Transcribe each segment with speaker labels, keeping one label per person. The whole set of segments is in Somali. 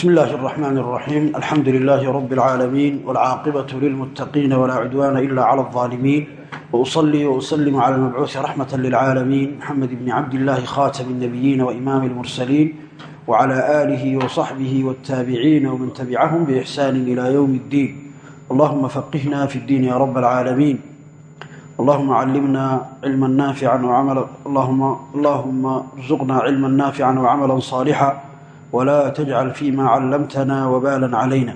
Speaker 1: بسم الله الرحمن الرحيم الحمد لله رب العالمين والعاقبة للمتقين ولا عدوان إلا على الظالمين وأصلي وأسلم على المبعوث رحمة للعالمين محمد بن عبد الله خاتم النبيين وإمام المرسلين وعلى آله وصحبه والتابعين ومن تبعهم بإحسان إلى يوم الدين اللهم فقهنا في الدين يا رب العالمين اللهم علمنا علما نافعا وعملا اللهم اللهم ارزقنا علما نافعا وعملا صالحا ولا تجعل فيما علمتنا وبالا علينا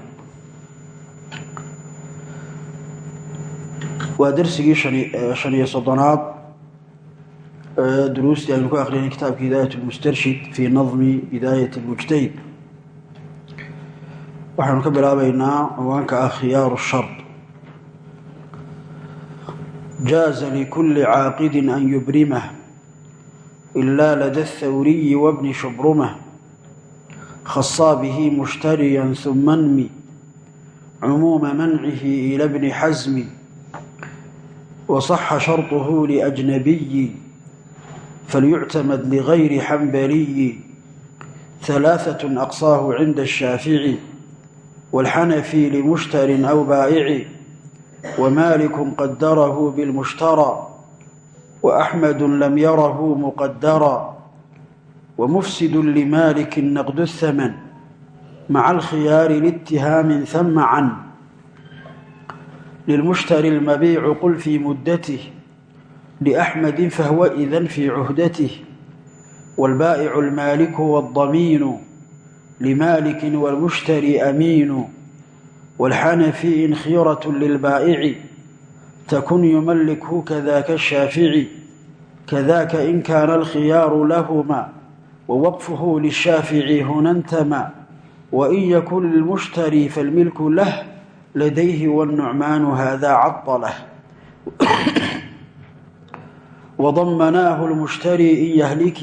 Speaker 1: waa darsigii shan iyo soddonaad duruustii aynu ku akrinay kitaabka hidaayat lmustarshid fii nadmi bidaayat lmujtahid waxaynu ka bilaabaynaa ciwaanka ah khiyaaru shard jaaza likuli caaqidin an yubrimah ilaa lada athawriyi wabni shubrumah khasaa bihi mushtariya huma nmi cumuuma mancihi ila bni xasmi وصح شرطه لأجنبي فليعتمد لغير حنبلي ثلاثة أقصاه عند الشافعي والحنفي لمشتر أو بائع ومالك قدره بالمشترى وأحمد لم يره مقدرا ومفسد لمالك نقد الثمن مع الخيار لاتهام ثم عنه للمشتري المبيع قل في مدته لأحمد فهو إذن في عهدته والبائع المالك والضمين لمالك والمشتري أمين والحنفي إن خيرة للبائع تكن يملكه كذاك الشافعي كذاك إن كان الخيار لهما ووقفه للشافعي هنا انتمى وإن يكن للمشتري فالملك له لديه والنعمان هذا عطله وضمناه المشتري إن يهلك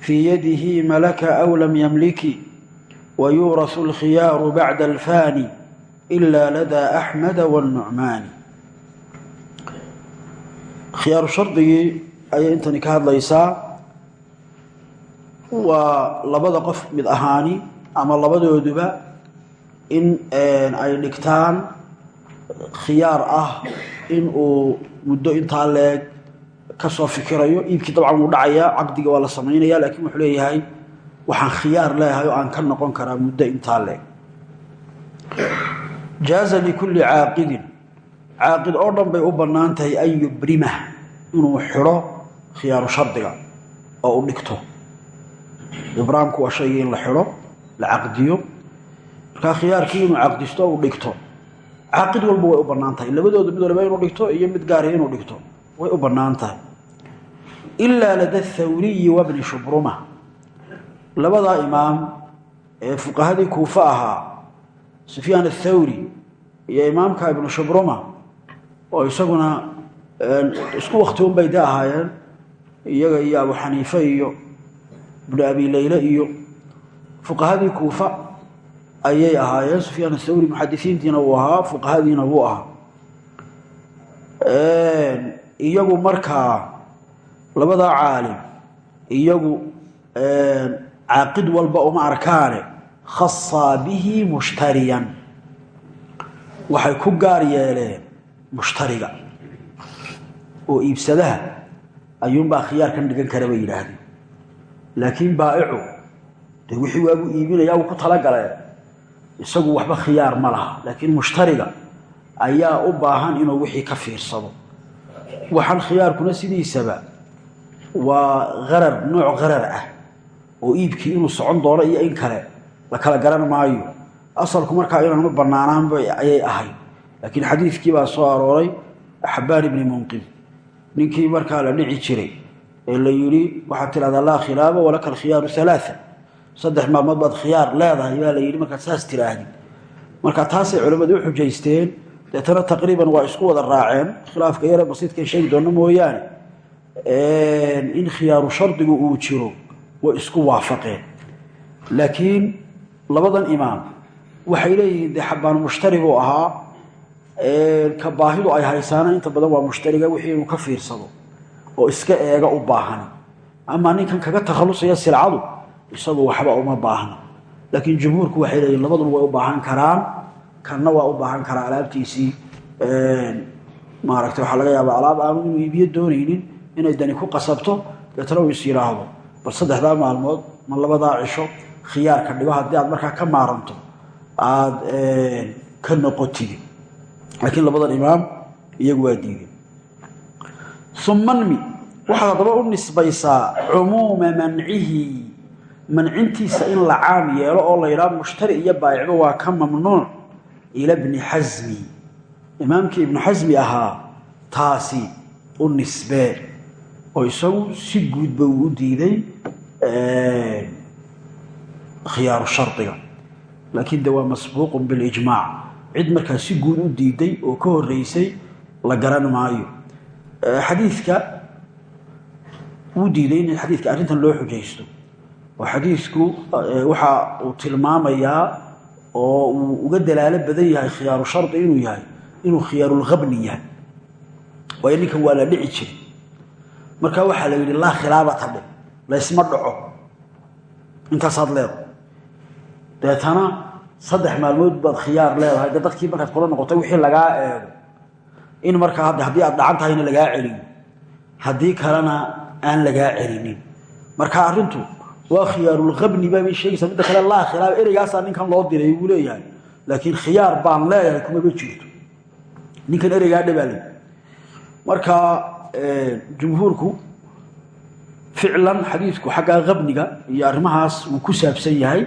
Speaker 1: في يده ملك أو لم يملك ويورث الخيار بعد الفاني إلا لدى أحمد والنعمان خيار شرطي أي أنت نكاد ليسا waa labada qof mid ahaani ama labadooduba in ay dhigtaan khiyaar ah in uu muddo intaa leeg ka fikirayo. Iibkii dabcan wuu dhacayaa caqdiga waa la samaynaya laakiin wuxuu leeyahay waxaan khiyaar leeyahay oo aan ka noqon karaa muddo intaa leeg. Jaaza likulli caaqidin. Caaqid oo dhan bay u bannaan tahay an yubrima inuu xidho khiyaaru shardiga oo u dhigto ibraamku waa shaygii in la xidho la caqdiyo. Markaa khiyaarkii inuu caqdisto uu dhigto. Caaqid walba way u bannaan tahay. Labadooda mid waliba inuu dhigto iyo mid gaari inuu dhigto way u bannaan tahay. Ilaa lada thawriyi wabni shubruma. Labadaa imaam ee fuqahadii kuufe ahaa sufyaan athawri iyo imaamka ibnu shubruma oo isaguna isku wakti unbay de ahaayeen iyaga iyo abu xaniife iyo ibnu abi leyle iyo fuqahadii kuufa ayay ahaayeen. Sufyaan athawri muxadisiintiina wuu ahaa fuqahadiina wuu ahaa. Iyagu markaa labadaa caalim iyagu caaqid walba uma arkaane khasaa bihi mushtariyan. Waxay ku gaar yeeleen mushtariga oo iibsadaha ayuunbaa khiyaarkan dhigan kara bay yidhaahdeen laakiin baa'icu dee wixii waagu iibinaya uu ku talagalee isagu waxba khiyaar ma laha laakiin mushtariga ayaa u baahan inuu wixii ka fiirsado. Waxaan khiyaarkuna sidiisaba waa qarar nooc qarar ah oo iibkii inuu socon doono iyo in kale la kala garan maayo. Asalku markaa inaanma bannaanaanba ayay ahayd laakiin xadiidkii baa soo arooray xabaan ibni munqid ninkii markaa la dhici jiray ee la yidhi waxaad tidhahdaa laa khilaaba walaka alkhiyaaru alaaa saddex maalmood baad khiyaar leedahay baa la yidhi markaad saas tiraahdid marka taasay culimmadu u xujaysteen deetana taqriiban waa isku wada raaceen khilaafka yare basiidkan sheegi doonno mooyaane. In khiyaaru shardigu uu jiro way isku waafaqeen. Laakiin labadan imaam waxay leeyihiin dee xabaan mushtari buu ahaa ka baahidu ay haysaana inta badan waa mushtariga wixii inuu ka fiirsado oo iska eega u baahan amaa ninkan kaga takhalusaya silcadu isagu waxba uma baahna. Laakiin jumhuurku waxay leeyihiin labaduna way u baahan karaan. Kanna waa u baahan karaa alaabtiisii maaragtay waxaa laga yaabaa alaab aanu inuu iibiyo doonaynin inay dani ku qasabto deetana uu is bal saddexdaa maalmood ma labadaa cisho khiyaarka dhigo haddii aad markaa ka maaranto aada ka noqotidi laakiin labadan imaam iyagu waa diideen umanmi waxaad haddaba u nisbaysaa cumuuma mancihi. Mancintiisa in la caam yeelo oo la yidhaha mushtari iyo baayicba waa ka mamnuuc. Ila bni xasmi imaamkii ibnu xasmi ahaa taasi u nisbee oo isagu si guudba uu u diiday khiyaaru shardiga. Laakiin de waa masbuuqun bilijmaac cid markaa si guud u diiday oo ka horeysay la garan maayo xadiidka wuu diiday in xadiidka arrintan loo xujaysto. Oo xadiidku waxa uu tilmaamayaa oo uu uga dalaalo badan yahay khiyaaru shardi inuu yahay inuu khiyaarulhabni yahay. Waayo ninkan waa la dhici jiray. Marka waxaa la yidhi laa khilaabata dhe laysma dhaco. Intaasaad leedahay. Deetana saddex maalmood baad khiyaar leedahay de dadkii markaad kula noqotay wixii lagaa eego in markaa hadda haddii aad dhacan tahayna lagaa celiyo haddii kalena aan lagaa celinin. Marka arrintu waa khiyaarulhabni baabay sheegaysaa midda kale laa khilaaba ereygaasaa ninkan loo diray buu leeyahay. Laakiin khiyaar baan leeyahay kumaba jirto. Ninkan ereygaa dhabaalay marka jumhuurku ficlan xadiidku xaggaa habniga iyo arrimahaas wuu ku saabsan yahay.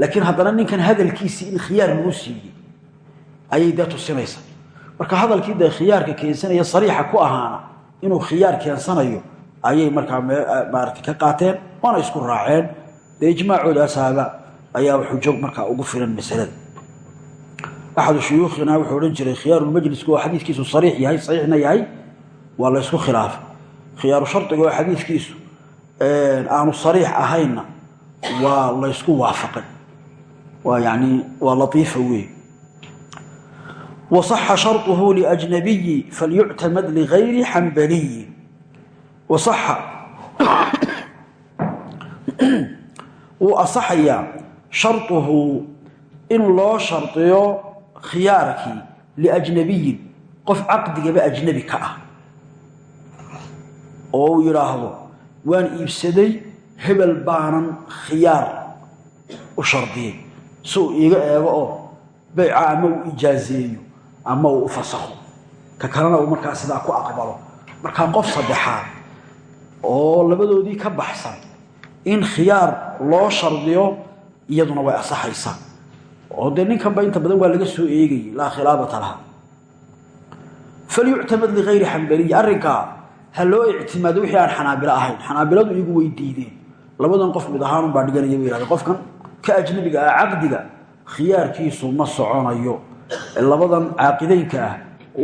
Speaker 1: Laakiin haddana ninkan hadalkiisii in khiyaar lagu siiyey ayay dee tusinaysaa marka hadalkii dee khiyaarka keensanaya sariixa ku ahaana inuu khiyaar keensanayo ayay markaa maarata ka qaateen waana isku raaceen. Dee ijmaacoodaasaba ayaa xujo markaa ugu filan masalada. Axadu shuyuukhina wuxuu odhan jiray khiyaarulmajliska oo xadiidkiisu sariix yahay saxiixna yahay. Waa la ysku khilaafay. Khiyaaru shardiga oo xadiidkiisu aanu sariix ahaynna waa la ysku waafaqay. Waa yani waa latiifa wey waصaxa sharطuhu liأjnabiyi falyuctamad ligayri xambaliyi waصaxa wuu asaxayaa sharطuhu in loo shardiyo khiyaarkii liأjnabiyin qof caqdigaba ajnabi ka ah oo uu yidhaahdo waan iibsaday hebel baanan khiyaar u shardiyey si uu iiga eego oo beyca ama uu ijaazeeyo ama uu fasakho ka kalena uu markaa sidaa ku aqbalo. Markaa qof saddexaad oo labadoodii ka baxsan in khiyaar loo shardiyo iyaduna way asaxaysaa. Oo dee ninkanba inta badan waa laga soo eegayay laa khilaabata laha falyuctamad ligayri xambaliyi arrinkaa ha loo ictimaado wixii aan xanaabilo ahayn. Xanaabiladu iyagu way diideen labadan qof mid ahaanun baa dhiganaya bay yidhahdeen qofkan ka ajnabiga ah caqdiga khiyaarkiisu ma soconayo labadan caaqideynka ah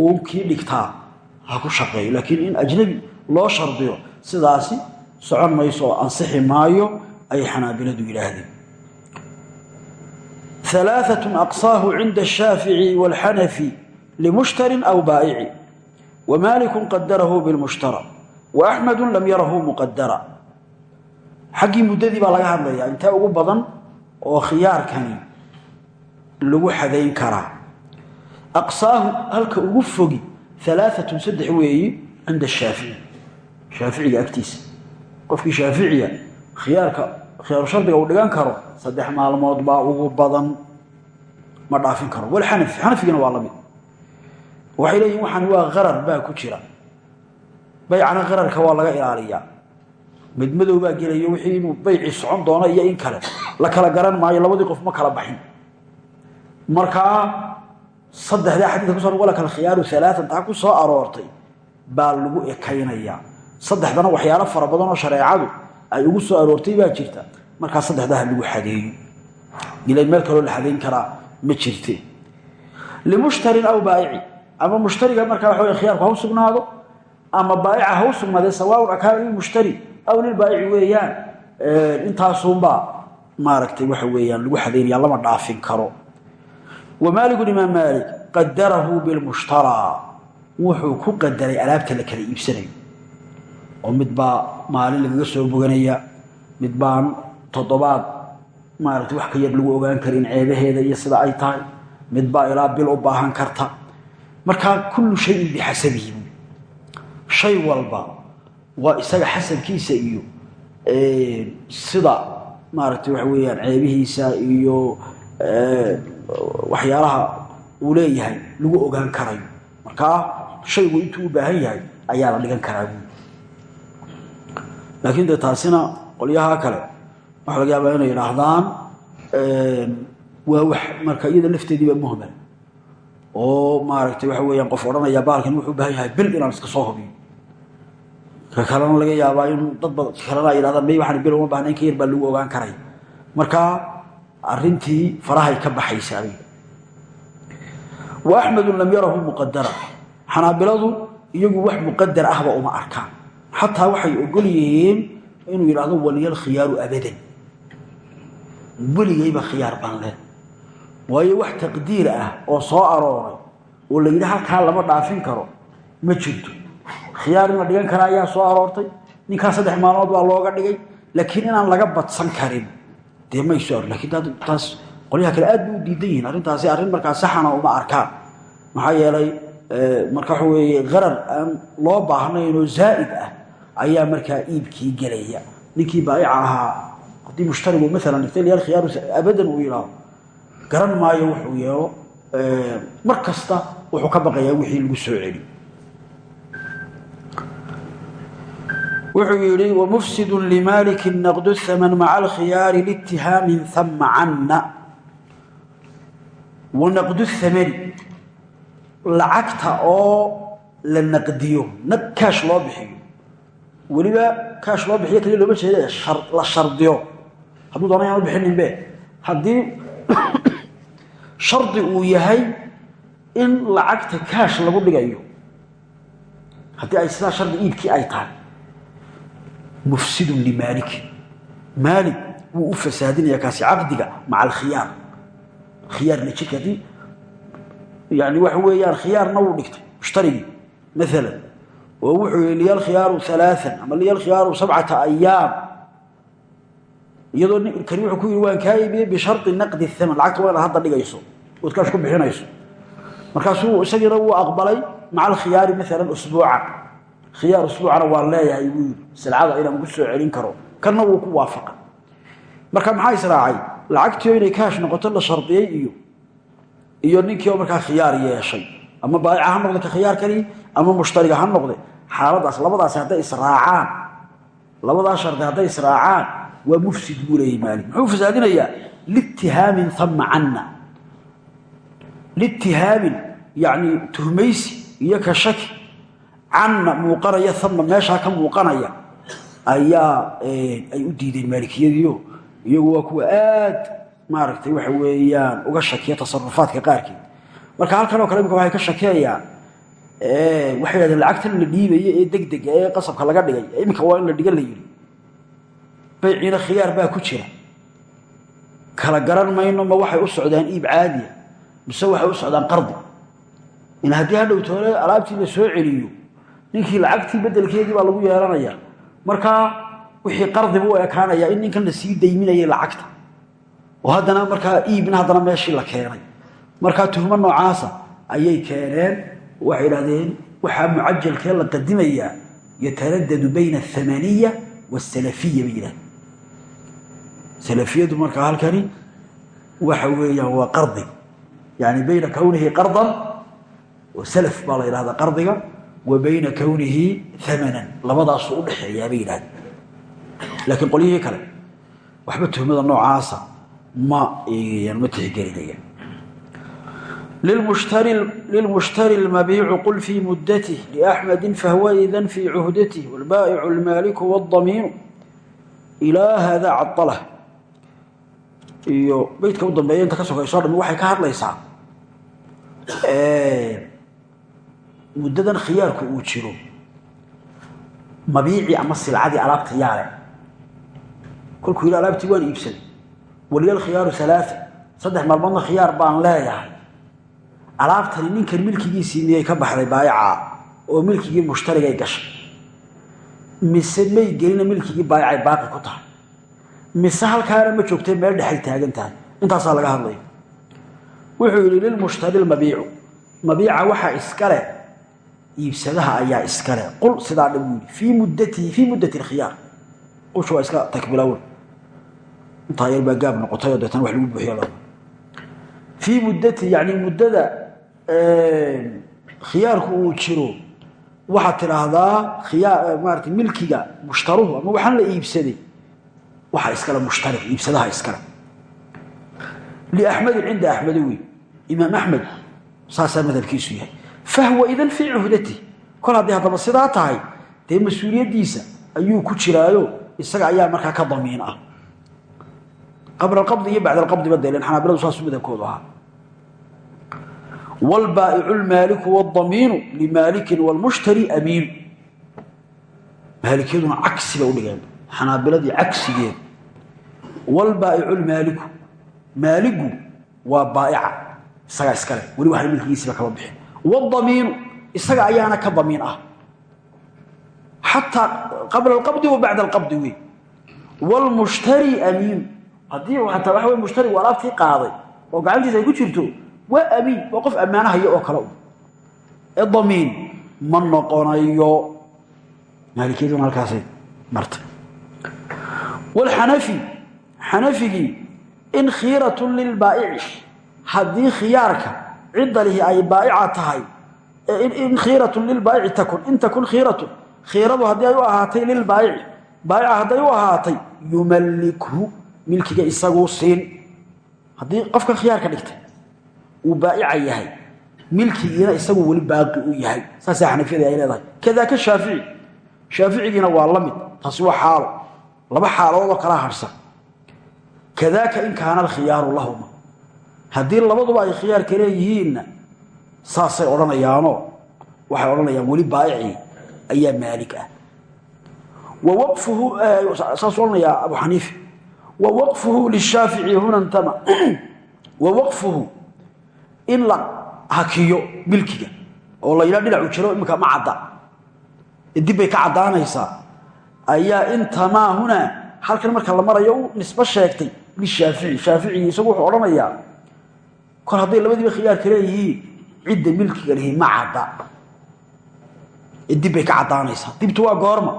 Speaker 1: uu kii dhigtaa ha ku shaqeeyo laakiin in ajnabi loo shardiyo sidaasi socon mayso oo ansixi maayo ayay xanaabiladu yidhaahdeen ثلاثة أقصاه عند الشافعي والحنفي لمشتر أو بائع ومالك قدره بالمشترى وأحمد لم يره مقدرا حقي مددي بقى لغا هدليا انت ugu badan oo khiyaarkani lagu xadayn kara aqsaahu halka ugu fogi alaaatun saddex weeyi cinda shaafici. Shaaficiga agtiisa. Qofkii shaaficiga khiyaarka khiyaaru shardiga uu dhigan karo saddex maalmood baa ugu badan ma dhaafin karo. Walxanafi xanafigana waa la mid waxay leeyihiin waxaan waa qarar baa ku jira. Baycana qararka waa laga ilaaliyaa. Mid madowbaa gelayo wixii inuu bayci socon doono iyo in kale. La kala garan maayo labadii qof ma kala baxin. Markaa saddexdaa xadiidka kuso wala kal khiyaaru alaaan taa ku soo aroortay baa lagu ekaynayaa saddexdana waxyaalo fara badan oo shareecadu ay ugu soo aroortay baa jirta. Markaa saddexdaha lagu xadeeyo. Ilayn meel kaloo la xadayn karaa ma jirte. Limushtarin aw baa'ici. Ama mushtariga markaa waxa wey khiyaarku ha u sugnaado ama baa'ica ha u sugnaadee sawaaun akaana lilmushtari aw lilbaa'ici weeyaan. Intaasuunbaa maaragtay waxa weeyaan lagu wamaaliku imaam maalik qadarahu bilmushtaraa wuxuu ku qadaray alaabta la kala iibsanayo. Oo mid baa maalin lagaga soo boganaya mid baan toddobaad maaragtay wax ka yar lagu ogaan karin ceebaheeda iyo sida ay tahay. Mid baa ilaa bil u baahan karta. Markaa kullu shayin bixasabihi. Shay walba waa isaga xasabkiisa iyo sida maaragtay waxa weeyaan ceebihiisa iyo waxyaalaha uu leeyahay lagu ogaan karayo. Markaa shaygu intuu u baahan yahay ayaa la dhigan karaa buui laakiin dee taasina qolyaha kale waxa laga yaabaa inay idhaahdaan waa wax marka iyada lafteediiba muhmal oo maaragtay waxa weeyaan qof odhanaya baalkan wuxuu u baahan yahay bil inaan iska soo hubiyo. Ka kalena laga yaabaa in dad kalena ay yidhahdaan may waxaan bil uma baahnayn ka yar baa lagu ogaan karay. Marka arrintii farahay ka baxaysaa wa axmedu lam yarahu muqadara xanaabiladu iyagu wax muqadar ahba uma arkaan. Xataa waxay ogol yihiin inuu yidhaahdo waliyal khiyaaru abadan. Weligayba khiyaar baan leh waayo wax taqdiir ah oo soo arooray oo la yidhi halkaa lama dhaafin karo ma jirto. Khiyaar in dhigan kara ayaa soo aroortay. Ninkaa saddex maalmood baa looga dhigay laakiin inaan laga badsan karin dee may soo ar lakiin taas qolyaha kale aad u diidan yihiin. Arrintaasi arrin markaa saxana uma arkaan maxaa yeelay marka waxa weeye qarar aan loo baahnayn oo zaa'id ah ayaa markaa iibkii gelaya ninkii baa'ica ahaa haddii mushtarigu maalan iftalyaal khiyaaru abadan uu yidhaahdo garan maayo wuxuu yeelo mar kasta wuxuu ka baqayaa wixii lagu soo celi wuxuu yidhi wmufsidu limaliki naqdu haman maca alkhiyaari liitihaamin hama canna. Wanaqdu hamani lacagta oo la naqdiyo kaash loo bixiyo. Weliba kaash loo bixiyo kaliya looma jeeda la shardiyo. Hadduu doona yaan u bixininbe haddii shardi uu yahay in lacagta kaash lagu dhigayo haddii ay sidaa shardi iibkii ay tahay mufsidun limaalikin maalik. Wuu u fasaadinaya kaasi caqdiga maca alkhiyaar khiyaarna jirka haddii yani waxa weeyaan khiyaarna wuu dhigtay mushtarigii maalan oo wuxuu yihi liya alkhiyaaru alaaan ama liya alkhiyaaru sabcata ayaam iyadoo kani wuxuu ku yidhi waan kaa iibiyey bishari naqdi aman lacagta waa inaad hadda dhigayso ood kaash ku bixinayso. Markaasuu isagiina wuu aqbalay maca alkhiyaari maalan usbuucan khiyaar usbuucana waa leeyahay buu yidhi. Silcada inaan soo celin karo kanna wuu ku waafaqa marka maxaa israacay lacagtiio inay kaash noqoto la shardiyey iyo iyo ninkii oo markaa khiyaar yeeshay. Ama baayica ha noqde ka khiyaar kani ama mushtariga ha noqde xaaladaas labadaasi hadday israacaan labadaa shardi hadday israacaan waa mufsid buu maalik muxuu fasaadinayaa liitihaamin ama canna. Liitihaamin yacni tuhmaysi iyo canna muuqanaya ama meeshaa ka muuqanaya ayaa ay u diideen maalikiyadiio iyagu waa kuwa aad maaragtay waxa weeyaan uga shakiya tasarufaadka qaarkeed. Marka halkan oo kale imika waxay ka shakeeyaan waxay yidhahdeen lacagtan la dhiibaya ee degdega ee qasabka laga dhigay. Iminka waa in la dhiga la yidhi bayciina khiyaar baa ku jira. Kala garan mayno ma waxay u socdaan iib caadiya mise waxay u socdaan qardi. In haddii hadhow toole alaabtii la soo celiyo ninkii lacagtii bedelkeedii baa lagu yeelanaya. Markaa wixii qardi buu ekaanayaa in ninkan la sii dayminayay lacagta. Oo haddana markaa iibna haddana meeshii la keenay. Markaa tuhmo noocaasa ayay keeneen waxay idhahdeen waxaa mucajalkee la qadimayaa yataradadu bayna athamaniya waasalafiya bay yidhahdeen salafiyadu markaa halkani waxa weeyaan waa qardi. Yani bayna kownihi qardan oo salaf wa bayna kownihi amanan labadaasu udhexeeyaa bay yidhahdeen laakiin qolyihii kale waxba tuhmada noocaasa ma eegayaan ma tixgelinayaan للمشتري المبيع قل في مدته لأحمد فهو إذن في عهدته والبائع المالك والضمين إلى هذا عطله iyo beydka u dambeeya inta ka sokayso dhami waxay ka hadlaysaa muddadan khiyaarku uu jiro. Mabiicii ama silcadii alaabta yaale kolkuu yidhi alaabtii waan iibsaday. Waliyal khiyaaru alaaa saddex maalmoodna khiyaar baan leeyahay. Alaabtani ninkan milkigiisii miyay ka baxday baayacaa oo milkigii mushtarigay gashay. Mise may gelina milkigii baayacay baaqi ku tahay? Mise halkaana ma joogtay meel dhexay taagan tahay? Intaasaa laga hadlaya. Wuxuu yidhi lilmushtari lmabiicu. Mabiica waxaa iskale iibsadaha ayaa iskale qul sidaa dha buu yidhi fii muddatihi fii muddati alkhiyaar. Qusha waa iska takbilawen intaa yar baa gaab noqotayoo deetana wax lagu buuxiya fii muddatihi yani muddada khiyaarku uu jiro waxaad tidhaahdaa khiyaa maarata milkiga mushtaruhu ama waxaan la iibsaday waxaa iskale mushtari iibsadaha iskale liaxmedin cinda axmede wey imaam axmed saasaa madhabkiisu yahay fahwa idan fii cuhdati kol hadday haddaba sidaa tahay dee mas'uuliyaddiisa ayuu ku jiraayo isaga ayaa markaa ka damiin ah qabla alqabdi iyo bacda alqabdiba deelen xanaabiladu saasuu madhabkoodu ahaa wlbaaicu lmaaliku wdamiinu limaalikin wlmushtari amiinu maalikiyaduna cagsi bay udhigeen xanaabiladii cagsigeed wlbaaicu lmaaliku maaligu waa baaica isagaa iskale weli waxna milkigiisiiba kama bixin wdamiinu isaga ayaana ka damiin ah xataa qabla alqabdi wa bacda alqabdi wey wlmushtari amiinu haddii ataa waxa wey mushtarigu alaabtii qaaday oo gacantiisa ay ku jirto waa amiin waa qof ammaanahaya oo kale ee damiin ma noqonayo maalikiyaduna halkaasay martay wlxanafi xanafigii in khiiratun lilbaa'ici haddii khiyaarka cidda lihi ay baa'ica tahay. In khiiratun lilbaa'ici takun. In takun khiiratun. Khiiradu haddii ay u ahaatay lilbaa'ici baa'ica hadday u ahaatay yumallikhu milkiga isaguu siin. Haddii qofka khiyaarka dhigtay uu baaica yahay milkigiina isagu weli baaqi u yahay. Saasaa xanafiyada ay leedahay. Kadaaka shaafici. Shaaficigiina waa la mid. Taasi waa xaalo haddii labaduba ay khiyaarka leeyihiinna saasay odhanayaanoo waxay odhanayaan weli baa'icii ayaa maalig ah. Saasuu odhanayaa abu xaniifa wa waqfuhu lishaafici huna ntama wa waqfuhu in la hakiyo milkiga oo la yidha dhinacu jiro iminka ma cadda. Dib bay ka caddaanaysaa. Ayaa intamaa hunaa halkan marka la marayo u nisbo sheegtay. Lishaafici shaaficigii isagu wuxuu odhanayaa kor hadday labadiiba khiyaarka leeyihiin cidda milkiga lihi ma cadda. Dib bay ka caddaanaysaa. Dibtu waa goorma.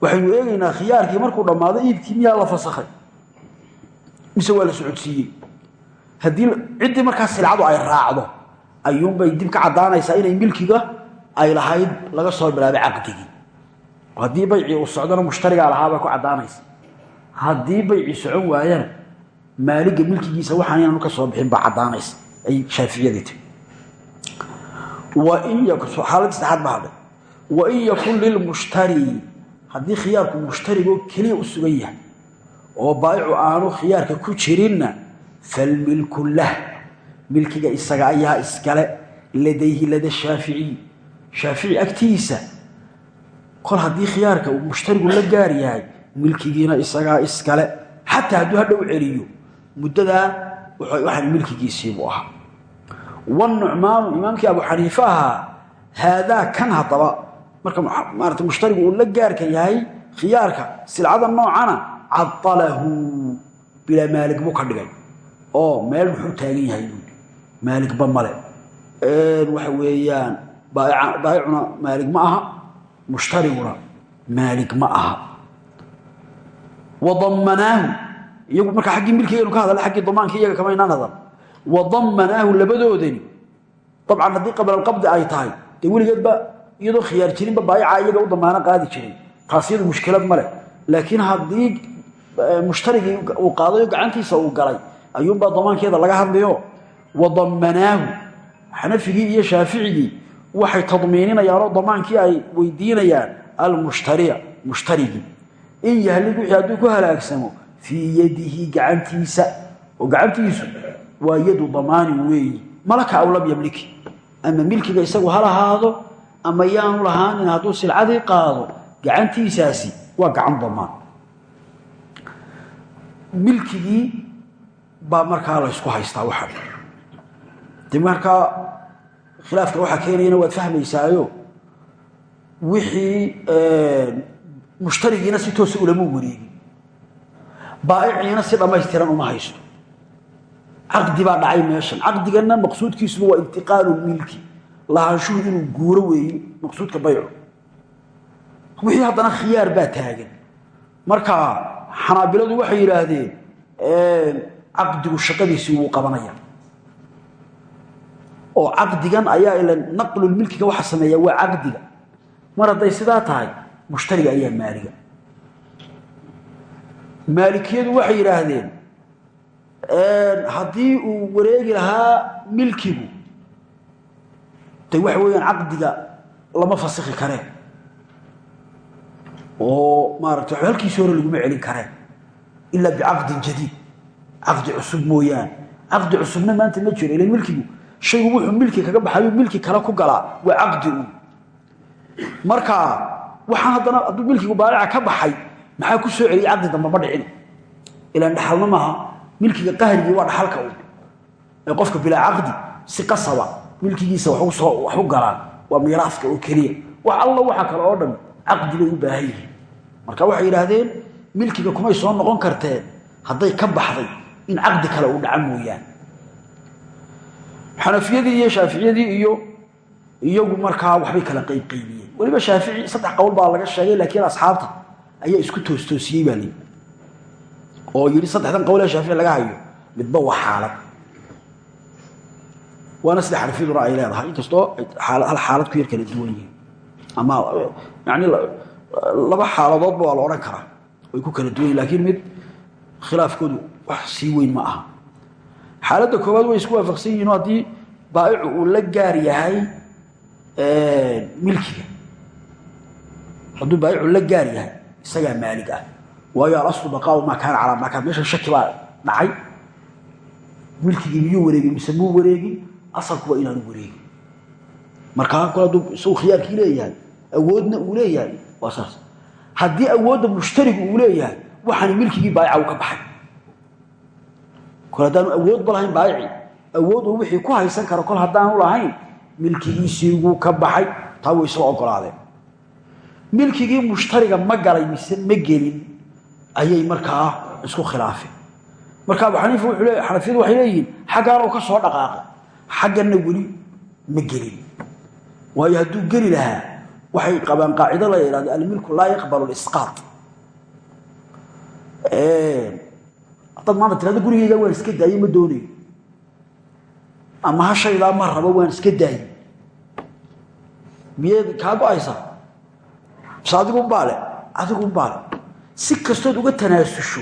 Speaker 1: Waxaynu eegaynaa khiyaarkii markuu dhammaado iibkii miyaa la fasakhay mise waa la socodsiiyey? Haddii ciddii markaa silcadu ay raacdo ayuunbay dib ka caddaanaysaa inay milkiga ay lahayd laga soo bilaabay caqdigii. Haddii baycii uu socdona mushtarigaa lahaa bay ku caddaanaysa haddii baycii socon waayana maaliga milkigiisa waxaan inaanu ka soo bixin baa caddaanaysa. Ay shaaficiyadii tiri xaaladii saddexaad ba hadhay wain yakun lilmushtari haddii khiyaarku mushtarigoo keliya u sugan yahay oo baa'icu aanu khiyaarka ku jirinna falmilku lah. Milkiga isaga ayaa iskale ladayhi lada shaaficiy shaafici agtiisa kol haddii khiyaarka uu mushtarigu la gaar yahay milkigiina isagaa iskale. Xataa hadduu hadha u celiyo muddadaa waxaan milkigiisiibuu ahaa. Wanucmaanu imaamkii abu xaniife ahaa haadaa kan haddaba marka maarata mushtarigu la gaarka yahay khiyaarka silcada noocana cadalahu bilaa maalig buu ka dhigay. Oo meel muxuu taagan yahay buui maaligba male. Waxa weeyaan baayicuna maalig ma aha mushtariguna maalig ma aha. Wadammanaahu iyagu marka aggii milkigaynu ka hadalna aggii damaanki iyaga kamaynaan hadal. Wadammanaahu labadoodani dabcan haddii qabla alqabdi ay tahay dee weligeedba iyadoo khiyaar jirinba baayica iyaga u damaano qaadi jiray. Taas mushkilad male laakiin haddii mushtarigii uu qaadayo gacantiisa uu galay ayuunbaa damaankeeda laga hadlayo. Wadammanaahu xanafigii iyo shaaficigii waxay tadmiininayaan oo damaankii ay weydiinayaan almushtariya mushtarigii. In yahlig wixii hadduu ku halaagsamo fii yadihi gacantiisa oo gacantiisu waa yadu damaani weeyi malaka aw lam yamliki ama milkiga isagu ha lahaado ama yaanu lahaanin hadduu silcadii qaado gacantiisaasi waa gacan damaan. Milkigii baa markaa laysku haystaa waxa de markaa khilaafka waxaa keenayana waad fahmaysaayo wixii mushtarigiina si toosa ulama wareegin baa'iciina si dhammaystiran uma haysto. Caqdi baa dhacay meeshan. Caqdiganna maqsuudkiisuba waa intiqaalu milki. Lahaanshuhu inuu guuro weeye maqsuudka baycu. Wixii haddana khiyaar baa taagan. Marka xanaabiladu waxay yidhaahdeen caqdigu shaqadiisii wuu qabanaya oo caqdigan ayaa ila naqlulmilkiga waxa sameeya waa caqdiga. Mar hadday sidaa tahay mushtariga ayaa maaliga maalikiyadu waxay yidhaahdeen haddii uu wareegi lahaa milkigu de waxa caqdiga lama fasikhi kareen. Oo maarata wa halkiisi hore laguma celin kareen ilaa bicaqdin jadiid caqdi cusub mooyaane caqdi cusubna maanta ma jiro ila milkigu shaygu wuxuu milki kaga baxayu milki kale ku galaa waa caqdi marka waxaan haddana hadduu milkigu baalica ka baxay maxaa ku soo celiyay caqdi dambe ma dhicin? Ilaan dhaxalna maaha. Milkiga qahrigii waa dhaxalka u ee qofka bilaa caqdi si qasaba milkigiisa wax u galaan waa miiraaska oo keliya. Wax alla waxa kale oo dhan caqdi bay u marka waxay yidhaahdeen milkiga kumay soo noqon karteen hadday ka baxday in caqdi kale uu dhaca mooyaan xanafiyadii iyo shaaficiyadii iyo iyagu markaa waxbay kala qaybqaybiyeen weliba shaafici saddex qowl baa laga sheegay laakiin asxaabta ayaa isku toostoosiyey baa lii oo yidhi saddexdan qowl ee shaafici laga hayo midba waa xaalad waana sida xanafiyaduna ay leedahay. Inkastoo hal xaalad ku yar kala duwan yihiin. Ama yani laba xaaladoodba waa la odhan karaa way ku kala duwan yihiin lakiin mid khilaafkoodu wax sii weyn ma aha. Xaaladda koowaad way isku waafaqsan yihiin haddii baa'icu uu la gaar yahay milkiga hadduu baa'icu la gaar yahay isagaa maalig ah. Waayo alaslu baqaau maa kaana calaa maa kaan meeshan shaki baa dhacay? Milkigii miyuu wareegin mise muu wareegin? Asalku waa inaanu wareegin. Markaa kole hadduu isagu khiyaarkii leeyahay awoodna uu leeyahay waa saas. Haddii awoodda mushtarigu uu leeyahay waxaana milkigii baa'ica uu ka baxay. Kol haddaanu awoodba lahayn baayici awood uu wixii ku haysan karo kol haddaanu lahayn milkigiisiiguu ka baxay. Taa way isla ogolaadeen milkigii mushtariga ma galay mise ma gelin ayay markaa isku khilaafeen. Marka abu xaniifa wuxuu le xanafiyadu waxay leeyihiin xaggaan uu ka soo dhaqaaqay xagganna weli ma gelin. Waayo hadduu geli lahaa waxay qabaan qaacido la yidhahdo almilku laa yaqbalu lisqaat haddaad maanta tirado gurigayga waan iska daaye ma doonayo. Ama hashaydaa ma rabo waan iska daaye miyeed kaa go'aysa mise adigunbaale adigunbaale si kastood uga tanaasusho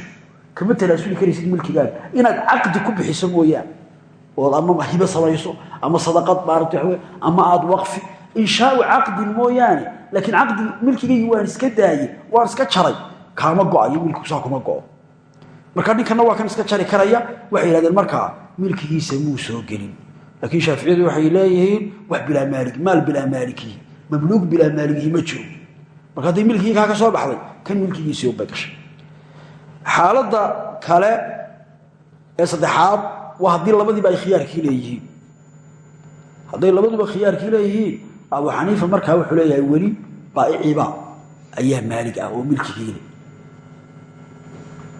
Speaker 1: kama tanaasuli karaysid milkigaaga inaad caqdi ku bixiso mooyaane. Ood ama hibo samayso ama sadaqad maarata wa ama aada waqfi. Inshaau caqdin mooyaane laakiin caqdi milkigaygii waan iska daaye waan iska jaray kaama go'ayo milkigu saa kuma go-o. Marka ninkana waa kan iska jari karaya waxay yihahdeen markaa milkigiisa muu soo gelin. Laakiin shaaficiyadu waxay leeyihiin wax bilaa maalig maal bilaa maalikihi mamluug bilaa maaligihi ma jiro marka hadday milkigii kaa ka soo baxday kan milkigiisii bay gashay xaaladda kale ee saddexaad waa haddii labadiiba ay khiyaarkii leeyihiin. Hadday labaduba khiyaarkii leeyihiin abu xaniifa markaa wuxuu leeyahay weli baa'iciba ayaa maalig ah oo milkigiile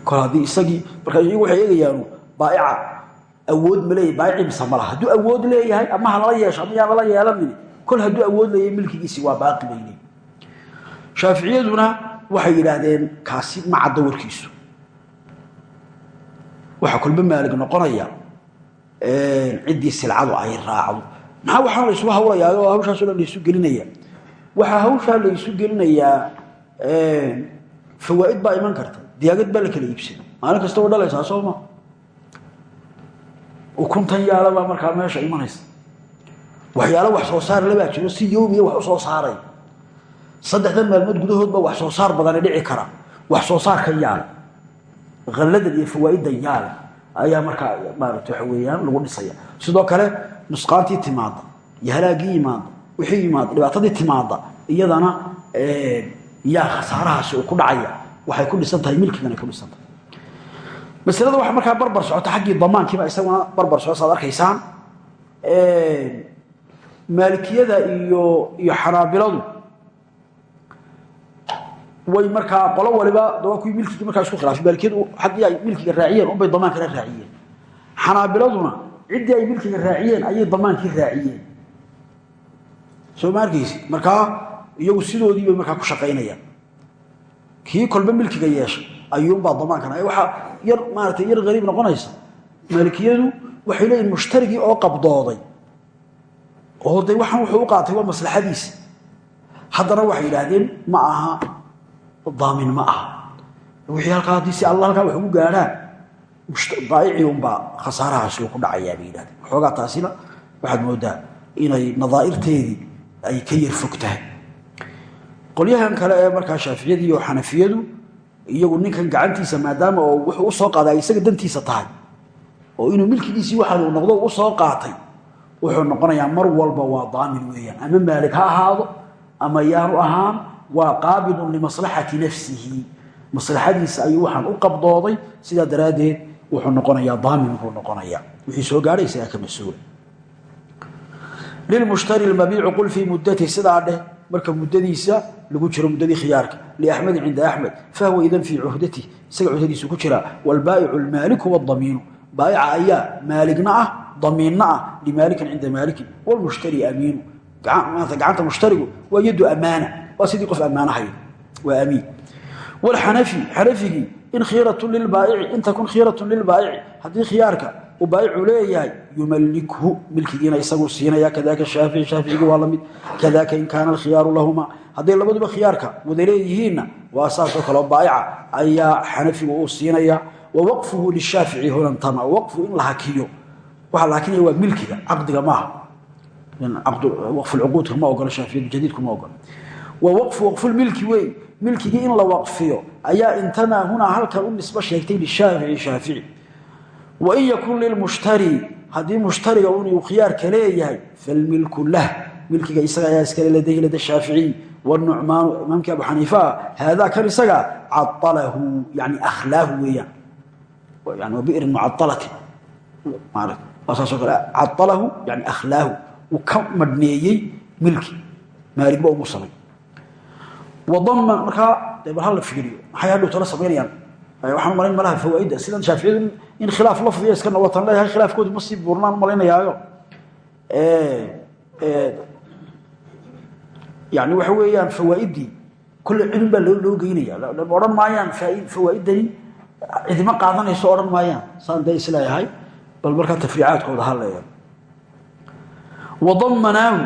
Speaker 1: kol haddii isagii markaa iyagu waxay eegayaanu baaica awood ma leeyahy baaicii mise ma laha hadduu awood leeyahay ama ha lala yeesho ama yaan lala yeelanin kol hadduu awood leeyahay milkigiisii waa baaqi bay leeyihiin shaaficiyaduna waxay yidhaahdeen kaasi ma caddo warkiisu. Waxaa kolba maalig noqonaya ciddii silcadu ay raacdo. Maxaa waxaa la isugu hawlayaa? Oo hawshaaso dhan laysu gelinaya. Waxaa hawshaa laysu gelinayaa fawaa'id baa iman karta. Diyaagad baa la kala iibsada. Maalin kasta way dhalaysaa soo ma. Ukuntan yaalla baa markaa meesha imanaysa. Waxyaalo wax soo saar labaa jiro si yoomiya wax u soo saaray saddexdan maalmood gudahoodba wax soo saar badani dhici kara. Wax soo saarkan yaalla halladan iyo fawaa'idan yaalla ayaa markaa maarata waxa weeyaan lagu dhisaya. Sidoo kale nusqaantii timaada iyo halaagii yimaada wixii yimaada dhibaatadii timaada iyadana yaa khasaarahaasi uu ku dhacaya. Waxay ku dhisan tahay milkigan ay ku dhisan tahay. Masalada waxa markaa barbar socota xaggii damaankiiba isaguna barbar socota ad arkaysaan. Maalikiyada iyo iyo xanaabiladu way markaa qolo waliba waa kuwii milkigii markaa isku khilaafay. Maalikiyadu haddii ay milkiga raaciyeen unbay damaankana raaciyeen. Xanaabiladuna ciddii ay milkiga raaciyeen ayay damaankii raaciyeen. Soo ma arkaysi iyagu sidoodii bay markaa ku shaqaynayaan. Kii kolba milkiga yeeshay ayuunbaa damaankana waxaa yar maaratay yar hariib noqonaysa. Maalikiyadu waxay leeyihiin mushtarigii oo qabdooday. Oo de waxaan wuxuu qaatay waa maslaxadiisa haddana waxay yidhaahdeen ma aha daamin ma aha. Wixii halkaa haddii si alla halkaa wax ugu gaadhaan baayicii unbaa khasaarahaasi ku dhacayaa bay yidhahdeen waxoogaa taasina waxaad moodaa inay nadaa'irteedii ay ka yar fog tahay. Qolyahan iyagu ninkan gacantiisa maadaama oo wuxuu u soo qaaday ay isaga dantiisa tahay oo inuu milkigiisii waxaan uu noqdo u soo qaatay wuxuu noqonayaa mar walba waa daamin weeyaan. Ama maalig ha ahaado ama yaanu ahaan waa qaabidun limaslaxati nafsihi. Maslaxadiisa ayuu waxaan u qabdooday sidaa daraaddeed wuxuu noqonayaa daamin buu noqonayaa. Wixii soo gaadhay isagaa ka mas'uula lilmushtari lmabiicu qul fii muddati sidaa dheh marka muddadiisa lagu jiro muddadii khiyaarka liaxmedi cinda axmed fahwa idan fii cuhdati isaga cuhdadiisu ku jiraa waalbaa'icu almaaliku waadamiinu baa'ica ayaa maaligna ah damiinna ah limaalikin cinda maalikin wlmushtari amiinu maanta gacanta mushtarigu waa yadu ammaana waa sidii qof ammaanahay waa amiin. Wlxanafi xanafigii in khiiratun lilbaa'ici in takun khiiratun lilbaa'ici haddii khiyaarka uu baa'icu leeyahay yumallikhu milkigiina isaguu siinaya kadaka shaafici shaaficigi waa la mid kadaka in kaana alkhiyaaru lahuma hadday labaduba khiyaarka wada leeyihiinna waa saasoo kaleo baa'ica ayaa xanafigu uu siinaya wa waqfuhu lishaafici hunantama waqfu in la hakiyo waxa la hakinaya waa milkiga caqdiga maaha. Waqfulcuquudka ma ogola shaafiyadu jadiidku ma ogola wa waqfu waqfulmilki wey. Milkigii in la waqfiyo ayaa intanaa hunaa halkan u nisbo sheegtay lishaafici shaafici. Wain yakun lilmushtari haddii mushtariga inuu khiyaarka leeyahay falmilku lah. Milkiga isaga ayaa iskale ladayhi lada shaaficiy wnucmaanu imaamkii abu xaniifa haadaa kan isaga caalahu yani akhlaahu weeyaan. Waa bi'rin mucadalatin waa saasoo kale caalahu yani akhlaahu. Uu ka madhneeyey milki. Maaligba umu samay wadama markaa bal hala fiiriyo maxay hadhow tala samaynayaan waxaan umalayn malaha fawaaidda sidan shaaficiyadu in khilaaf lafdiya iska noqotan leeyahay khilaafkoodu ma sii buurnaan umalaynayaayo yani waxa weeyaan fawaa'iddii kolle cidin baa loo geynaya odhan maayaan fawaa'iddani cidima qaadanayso odhan maayaan. Saan dee is leeyahay bal markaa tafriicaadkooda ha leeya wadamanaahu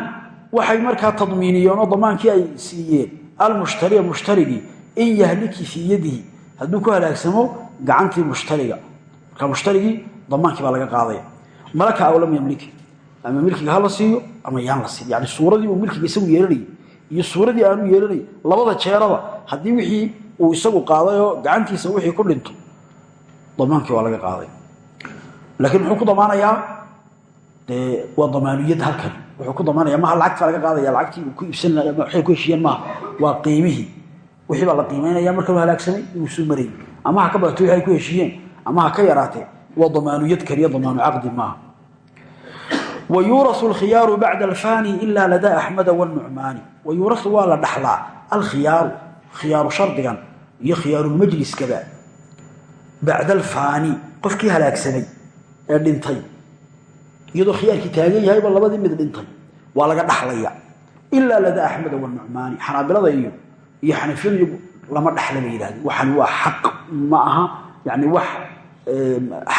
Speaker 1: waxay markaa tadmiiniyeen oo damaankii ay siiyeen almushtariya mushtarigii in yahliki fii yadihi. Hadduu ku halaagsamo gacantii mushtariga. Marka mushtarigii damaankii baa laga qaadaya malaka aw lam yamliki ama milkiga ha la siiyo ama yaan la siiyo. Yani suuradii uu milkiga isagu yeelanayay iyo suuradii aanu yeelanay labada jeeraba haddii wixii uu isagu qaadayoo gacantiisa wixii ku dhinto damaankii waa laga qaaday. Laakiin muxuu ku damaanayaa dee waa damaaniyad halkan wuxuu ku damaanaya maha lacagta laga qaadaya? Lacagtii uu ku iibsan waxay ku heshiiyeen maaha waa qiimihii wixii baa la qiimaynaya marka uu halaagsamay inuu soo marayy ama ha ka badato wixi ay ku heshiiyeen? Ama ha ka yaraatee waa damaaniyad kaliya damaanu caqdi maaha wayuurasu alkhiyaaru bacda alfaani ila ladaa axmeda wاlnucmaani wayuurasu waa la dhaxlaa alkhiyaaru khiyaaru shardigan iyo khiyaarulmajliskaba bacda alfaani qofkii halaagsamay ee dhintay iyadoo khiyaarkii taagan yahayba labadii mid dhintay waa laga dhaxlaya. Ilaa ladaa axmeda wاlnucmaani xanaabilada iyo iyo xanafiyadu lama dhaxla bay yidhahdeen. Waxani waa xaq ma aha yani wax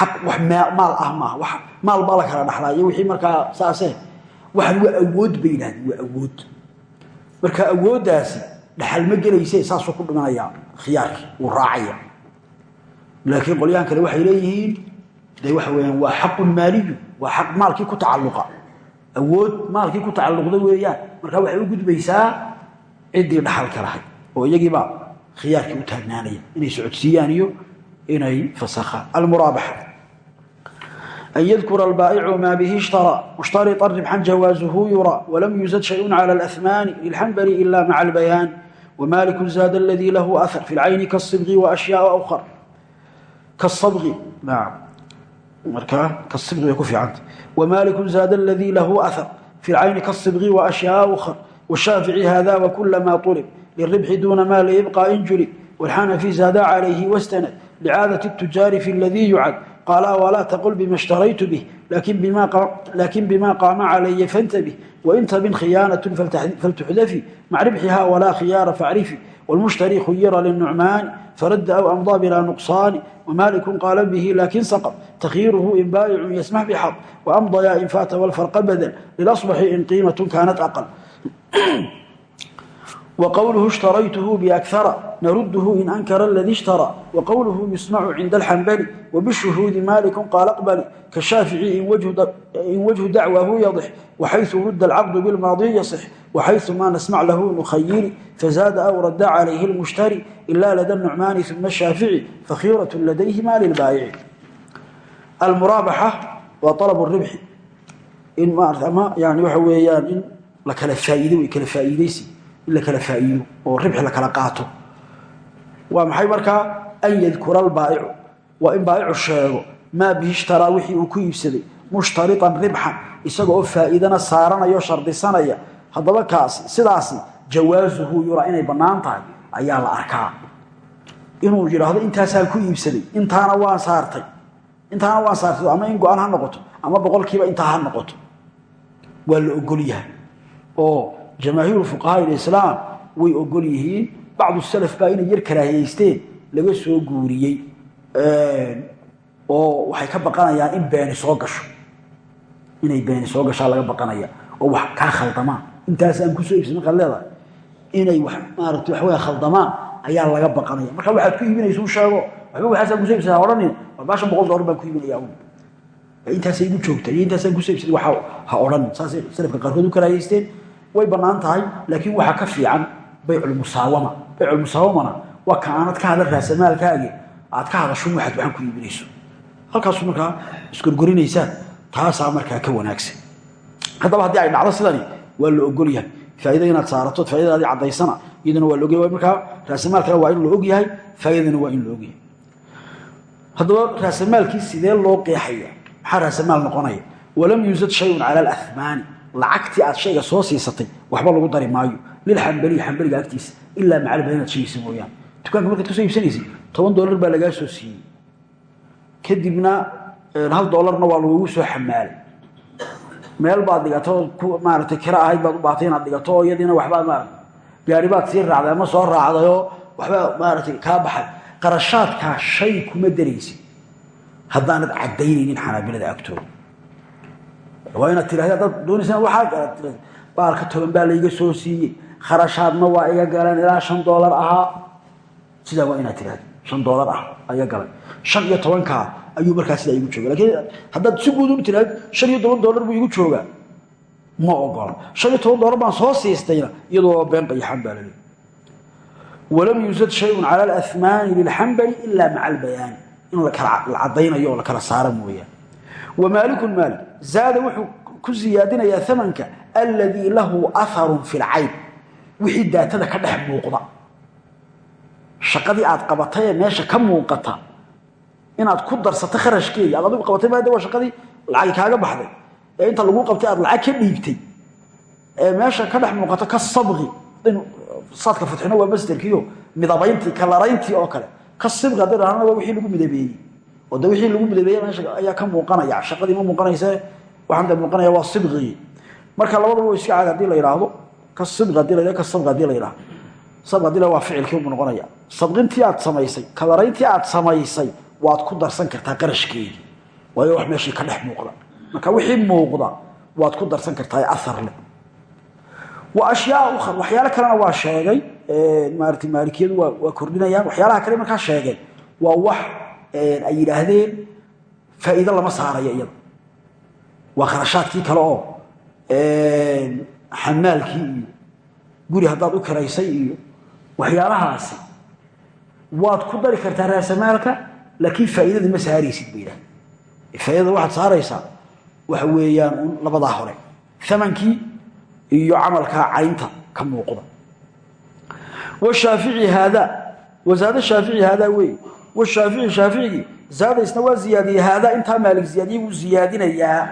Speaker 1: aq wax maal ah maaha wa maal baa la kala dhaxlaayo wixii markaa saase waxan waa awood bay yidhahdeen waa awood. Marka awooddaasi dhaxal ma gelayse saasuu ku dhimanayaa khiyaarkii wuu raacaya laakiin qolyahan kale waxay leeyihiin de waxa weyaan waa xaqun maaliyu waa xaq maalkii ku tacalluqa. Awood maalkii ku tacalluqda weeyaan. Marka waxay u gudbaysaa ciddii dhaxalka lahay oo iyagiibaa khiyaarkii u taagnaanaya. Inay socodsiiyaan iyo inay fasakhaan almuraabaxa. An yadkura albaa'icu maa bihi ishtaraa mushtarita ribxan jawaazuhu yuraa walam yuzad shayun cala alahmaani lilxambali ila maca albayaan wamaliku zaada aladii lahu ahar fi lcayni kaasibqi waashyaaa awkar kaasabqi naam markaa kaibqi way ku fiicanta wmaaliku zaada aladii lahu ahar fi lcayni kaibqi waashyaa ukhar washaafici hada wakulamaa ulib liribxi duuna maa liibqa in julib walxanafi zaada calayhi wastanad licaadati tujaari fi ladii yucad qaala walaa taqul bima ishtaraytu bih laakin bima qaama calaya fantabih wain tabin khiyaanat faltuxdafi mac ribxiha walaa khiyaara facrifi wاlmushtarii khuyira linucmaani liلnucmaani farada aw amdaa bilaa nuqsaani wmaaliku qaala bihi lakin saqط takyiiruhu in baayicu yasmax bxad waamdaya in faata wاlfarqa badl lilaصbaxi in qiimaة kaanat aqل وqwlه اشhtarayth بأkثر narudh in أnkara اladي اشhtarى وqwlه yusmc cinda الxambli وbالشhuhuudi malik qaal أqbli kaشhaafiعي in wجهu dacwaahu yadx وxayثu rudda الcaqd bاlmaadi yaصx وxayثu ma nasmc lahu nukhayiri fazaada aw rada عalayhi الmushtari إla lada النucmaani ثuma الshaafiعي fakhيraة ladayhima lilbaayici almuraabaxa waa طalb الribxi in ma yani waxa weeyaan in la kala faaiido way kala faaiideysi in la kala faaiido oo ribxi la kala qaato. Waa maxay markaa an yadkura albaa'icu waa in baa'icu sheego maa bihi ishtaraa wixii uu ku iibsaday mushtariطan ribxan isaga oo faa'iidana saaranaya o shardisanaya. Haddaba kaasi sidaasi jawaasuhu yuraa inay bannaan ayaa la arkaa. Inuu yidhaahdo intaasaan ku iibsaday intaana waan saartay intaana waan saartay ama in go'aan ha noqoto ama boqolkiiba intaa ha noqoto. Waa la ogol yahay oo jamaahiiru fuqahaa islaam way ogol yihiin. Bacdu salaf baa inay yar karaahiyeysteen laga soo guuriyey waxay ka baqanayaan in beeni soo gasho. Inay beeni soo gashaa laga baqanaya oo wax kaa khaldamaan. Intaasaan ku soo iibsay markaad leedahay inay maarata waxawey khaldamaan ayaa laga baqanaya. Marka waxaad ku iibinaysa u sheego waxba waxaasaan ku soo ibsada odhanin waa baashan boqol dollar baan ku iibinaya intaasay igu joogta iyo intaasaan ku soo ibsaday waa ha odhan saasay salafka qaarkood u karaahiyeysteen way bannaan tahay laakiin waxaa ka fiican baycumusaawama baycumusaawamana waa ka aanad ka hadla raasamaalkaagi aad ka hadasho waxaad waxaan ku iibinayso. Halkaasu markaa isgorgorinaysaan taasaa markaa ka wanaagsan. Haddaba haddii ay dhacdo sidani waa la ogolyahay faaida inaad saarato faidadaadii cadaysana iyaduna waa laogyahay markaa raasamaalkana waa in la ogyahay faaidana waa in la ogyahay haddaba raasamaalkii sidee loo qeexaya maxaa raasamaal noqonaya? Walam yuusad shayun cala alahmaani lacagtii aad shayga soo siisatay waxba lagu dari maayo. Lilxambaliy xambaliga agtiisa ilaa macalba inaad sheegaysa mooyaane dukaanka markaad ka soo iibsanaysay toban dollar baa lagaa soo siiyey. Kadibna hal dollarna waa lagugu soo xamaalay. Meel baad dhigato ku maaragtay kira ahayd baad u baatay inaad dhigato oo iyadiina waxbaad maarata gaari baad sii raacday ama soo raacdayoo waxbaa maaragtay kaa baxay. Qarashaadkaa shay kuma daraysid haddaanad caddaynaynin xanaabilada agtooda waa inaad tirahda dad doonaysa waxaa baalka toban baa layga soo siiyey. Kharashaadna waa iga galeen ilaa shan doolar ahaa. Sidaa waa inaad tirahda shan doolar ah iga galay. Shan iyo tobankaa ayuu markaa sidaa igu jooga lakiin haddaad si guud u tiraahd shan iyo toban doolar buu igu joogaa. Ma ogola. Shan iyo toban doolar baan soo siistayna iyadoo been qayaxan baa laleey walam yuusad shayun cala alahmaani lilxambali ila maca albayaani in la cadaynayo oo la kala saara mooyaan wmaaliku maalik. Zaada wuxuu ku ziyaadinayaa amanka aladii lahu aharun fi lcayb wixii daatada ka dhex muuqda. Shaqadii aad qabatay ee meesha ka muuqata inaad ku darsato kharashkeedii aad adigu qabatay maada waa shaqadii lacag kaaga baxday. Ee inta lagu qabtay aad lacag ka dhiibtay. Ee meesha ka dhex muuqata ka sabqi saadka fatxino waa masderkiio midabayntii oo de lagu midabeeye meesha ayaa ka muuqanaya. Shaqadii ma muuqanayse waxaan de muuqanaya waa sibqigii marka labadaba iska caadi haddii la yidhaahdo ka sibqi haddii la ka sabqi haddii la yidhahdo sabqi haddii la waa ficilkii buu noqonaya sabqintii aad samaysay kadarayntii aad samaysay waad ku darsan kartaa qarashkeedii waayo wax meeshii ka dhex muuqda. Marka wixii muuqda waad ku darsan kartaa ee leh. Wa ashyaa ukhar waxyaalo kalena waa sheegay maarata maalikiyadu waa kordhinayaan. Waxyaalaha kale markaa sheegeen waa wax ay yidhaahdeen faa'iido lama saarayo iyada waa kharashaadkii kale oo xamaalkii guri haddaad u kiraysay iyo waxyaalahaasi waad ku dari kartaa raasamaalka laakiin faa'iidada ma saaraysid ba yidhahda faaidada waxaad saaraysaa waxa weeyaan labadaa hore amankii iyo camalkaa caynta ka muuqda. Washaafici haada wazaada shaafici haadaa wey washaafici shaaficigii zaada isna waa ziyaadiyey. Haadaa intaa maalik ziyaadiyey wuu ziyaadinayaa.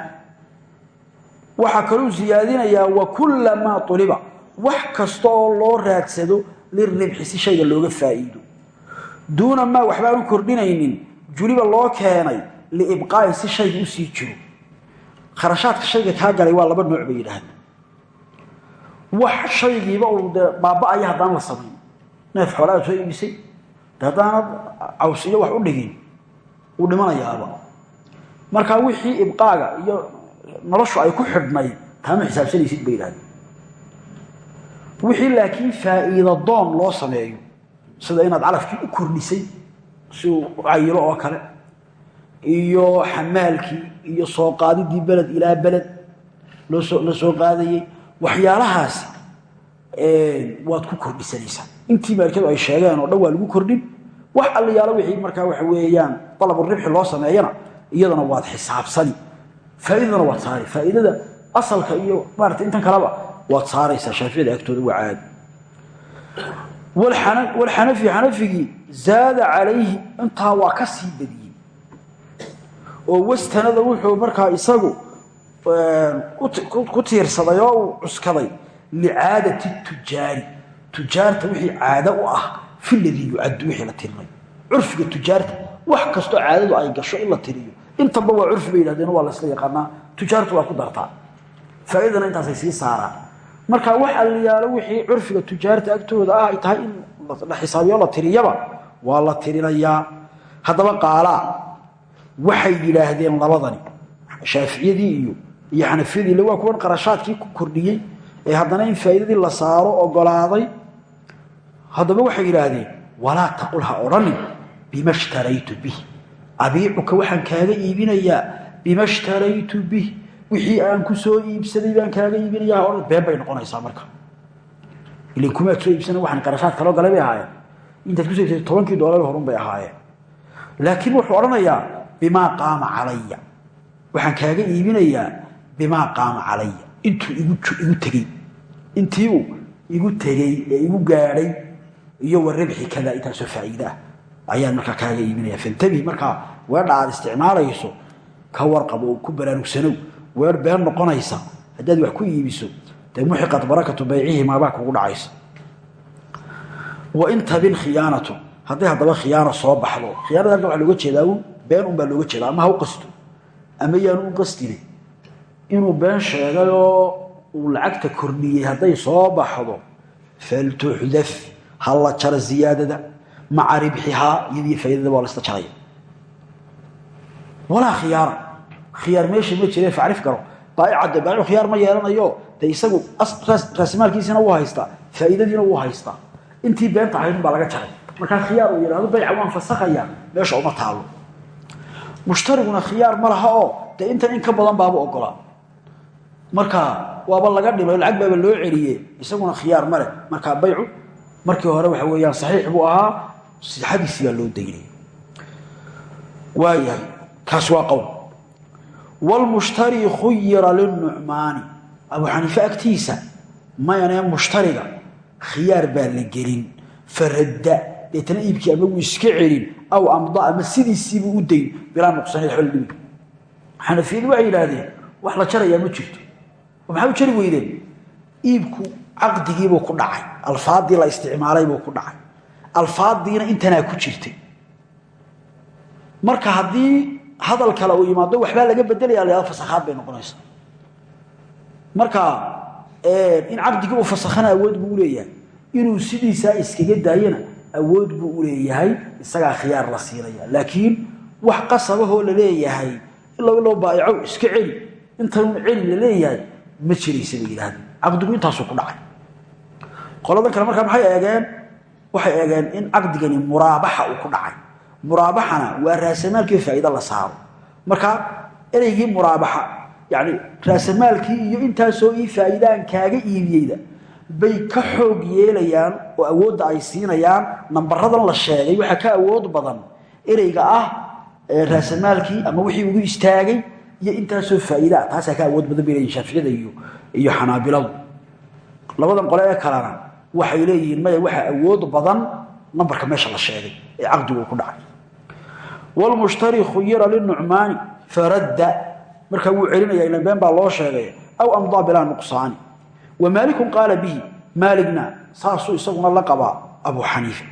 Speaker 1: Waxaa kaluu ziyaadinayaa wa kulla maa uliba wax kasta oo loo raadsado liribxi si shayga looga faa'iido. Duuna maa waxbaanu kordhinaynin juliba loo keenay liibqaa'i si shayga u sii jiro. Kharashaadka shayga kaa galay waa laba nooc bay yidhaahdeen. Wax de haddaanad caws iyo wax u dhigin uu dhimanayaaba. Markaa wixii ibqaaga iyo noloshu ay ku xidhnayd taama xisaabsanaysid bay yidhahdeen. Wixii laakiin faa'iida doon loo sameeyo sida inaad calafkii u kordhisay si uu oo kale iyo xamaalkii iyo soo qaadidii beled ilaa beled la soo qaadayey waxyaalahaasi waad ku kordhisanaysaa intii maalikadu ay sheegeen oo dhan waa lagu kordhin. Wax alliyaalo wixii markaa waxa weeyaan dalabulribxi loo sameeyana iyadana waad xisaabsani. Faa'iidadana waad saari. Faa'iidada asalka iyo maarata intan kaleba waad saaraysaa shaaficiyada agtooda waa caadi. Walxanafi xanafigii zaada calayhi intaa waa ka sii badiyey. Oo wastanada wuxuu markaa isagu ku tiirsaday oo uu cuskaday licaadati tujaari tujaarta wixii caado u ah fi ladii yucaddu wixii la tirinay curfiga tujaarta wax kastoo caadadu ay gasho in la tiriyo. Intaba waa curfi bay yidhahdeen waa laysla yaqaanaa. Tujaartu waa ku dartaa. Faa'iidana intaasay sii saaraan. Marka wax alliyaalo wixii curfiga tujaarta agtooda ah ay tahay in la xisaabiyo la tiriyaba waa la tirinayaa. Haddaba qaalaa waxay yidhaahdeen labadani shaaficiyadii iyo iyo xanafiyadii le waa kuwan qarashaadkii ku kordhiyey ee haddana in faa'iidadii la saaro ogolaaday haddaba waxay yidhaahdeen walaa taqul ha odhanin bima shtaraytu bih. Abiicuka waxaan kaaga iibinayaa bima shtaraytu bih. Wixii aan ku soo iibsaday baan kaaga iibinayaa ha odhan. Bay noqonaysaa marka. Ilin kumaad soo iibsana qarashaad kaloo galay bay ahaayeen. Intaad ku soo iibsatay tobankii doolar bay ahaayeen. Laakiin wuxuu odhanayaa bimaa qaama calaya. Waxaan kaaga iibinayaa bimaa qaama calaya. Intuu igu tegey. Intii igu tegey ee igu gaadhay iyo wa ribxi kada intaasoo faa'iida ah. Ayaan markaa kaaga iibinaya fantabi markaa weedha aad isticmaalayso ka warqab ku baraarugsanow weer been noqonaysa haddaad wax ku iibiso dee muxiqat barakatu baycihimaabaa kugu dhacaysa. Wain tabin khiyaanatu hadday haddaba khiyaano soo baxdo khiyaanada halkan waa looga jeedaa un been unbaa looga jeeda ama ha u qasto ama yaanu u qastine. Inuu been sheegay oo uu lacagta kordhiyey hadday soo baxdo faltuxdaf ha la jaro ziyaadada maca ribxihaa iyadii faaidada waa lasla jaraya walaa khiyaara khiyaar meesha ma jire facrif garo. Baacadde baacu khiyaar ma yeelanayo. De isagu raasimaalkiisina wuu haystaa faa'iidadiina wuu haystaa. Intii beenta ahayd baa laga jaray. Markaa khiyaar uu yidhahdo bayca waan fasakhayaa meesha uma taalo mushtariguna khiyaar ma laha oo dee intan in ka badan baaba ogolaa marka waaba laga dhimay lacag baaba loo celiye isaguna khiyaar ma leh. Markaa baycu markii hore waxa weeyaan saxiix buu ahaa sixadiisii baa loo daynaya waayahay kaas waa qowl. Wlmushtari khuyira linucmaani abu xaniife agtiisa mayanee mushtariga khiyaar baa la gelin faradda deetana iibkii ama wuu iska celin aw amda ama sidiisiibuu u dayn bilaa nuqsaneed xol dhibi xanafiyadu waxay yidhaahdeen wax la jarayaa ma jirto. Oo maxaa u jari weydeen iibku caqdigiibuu ku dhacay. Alfaadii la isticmaalaybuu ku dhacay. Alfaadiina intanaa ku jirtay. Marka haddii hadal kale uu yimaado waxbaa laga bedelaya la fasakhaad bay noqonaysaa. Marka in caqdigii uu fasakhana awood buu uleeyahay inuu sidiisaa iskaga daayana awood buu uleeyahay isagaa khiyaar la siinaya laakiin wax qasabahoo la leeyahay ilo iloo baaico iska celi. Intanun celi la leeyahay ma jiraysa bay yidhahdeen caqdigu intaasuu ku dhacay qoladan kale markaa maxay eegeen? Waxay eegeen in caqdigani muraabaxa uu ku dhacay. Muraabaxana waa raasamaalkii faa'iida la saaro. Marka ereygii muraabaxa yani raasamaalkii iyo intaasoo ii faa'iidaan kaaga iibiyeyda bay ka xoog yeelayaan oo awoodda ay siinayaan. Nambaradan la sheegay waxaa ka awood badan ereyga ah raasamaalkii ama wixii ugu istaagay iyo intaasoo faa'iidaa taasaa ka awood badan bay leeyihiin shaaficiyada iyo xanaabiladu. Labadan qole ee kalena waxay leeyihiin maya waxaa awood badan nambarka meesha la sheegay ee caqdigu ku dhacay. Wlmushtari khuyira linucmaani faradda markaa wuu celinaya ilan been baa loo sheegay aw amdaa bilaa nuqsaani. Wa maalikun qaala bihi maaligna saasuu isaguna la qabaa abu xaniifa.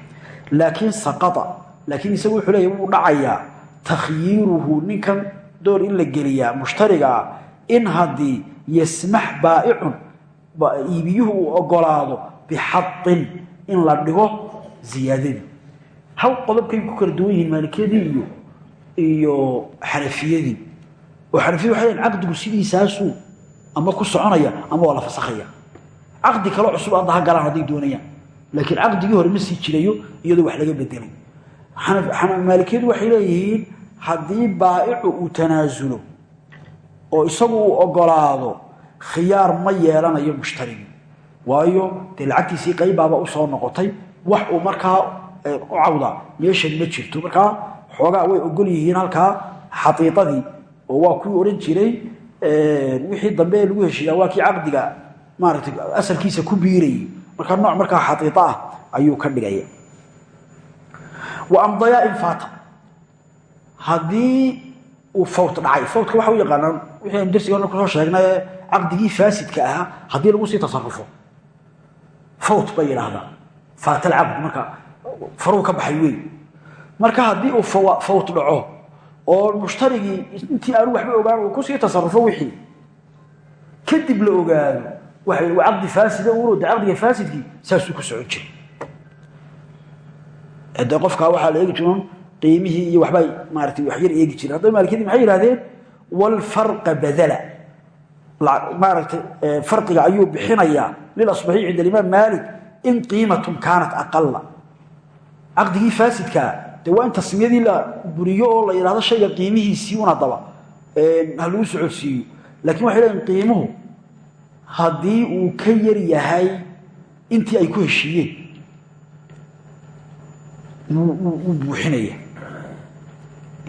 Speaker 1: Laakiin saqaa laakiin isagu wuxuu leeya wuu dhacayaa ninkan door in la geliyaa mushtarigaa in haddii yasmax baa'icun iibiyuhu ogolaado bixadin in la dhigo ziyaadadii hal qodobkay ku kala duwan yihiin maalikiyadii iyo xanafiyadii oo xanafiyadu waxay leeyiin caqdigu sidiisaasuu ama ku soconaya ama waa la fasakhaya caqdi kaloo cusub hadda ha galaan hadday doonayaan laakiin caqdigii hore ma sii jirayo iyadoo wax laga bedelay maalikiyadu waxay leeyihiin haddii baa'icu uu tanaasulo oo isagu uu ogolaado khiyaar ma yeelanayo waayo dee lacagtiisii qaybaaba u soo noqotay wax uu markaa u cawdaa meeshan ma jirto. Markaa xoogaa way ogol yihiin halkaa xaiiadii oo waa kuwii odhan jiray wixii dambe lagu heshiiyaa waa kii caqdiga maaragtay asalkiisa ku biirayay markaa nooc markaa xaiio ah ayuu ka dhigaya amdayaain faata haddii uu fawt dhacay fawtka waxa u yaqaanaan wixii aynu darsiga ku soo sheegnaye caqdigii faasidka ahaa haddii lagu sii tasarufo fawt bay yidhaahdaan faat alcaqd marka faruu ka baxay wey marka haddii uu fawt dhaco oo mushtarigii intii aanu waxba ogaan uu ku sii tasarufo wixii kadib la ogaado waa caqdi faasida uurode caqdiga faasidkii saasuu ku socon jiray. De qofkaa waxaa la eegi jiron qiimihii iyo waxbay maarata wax yar eegi jireen haddaba maalikiyadii maxay yihahdeen walfarqa badala maaragtay farqiga ayuu bixinayaa lilasbaxiy cinda alimaam maalik in qiimatun kaanat aqala caqdigii faasidkaa dee waa la buriyo oo la yidhahdo shayga qiimihiisii una daba ha lagu socodsiiyo. Lakin waxay leeyiin qiimuhu haddii uu ka yar yahay intii ay ku heshiiyeen wuu buuxinaya.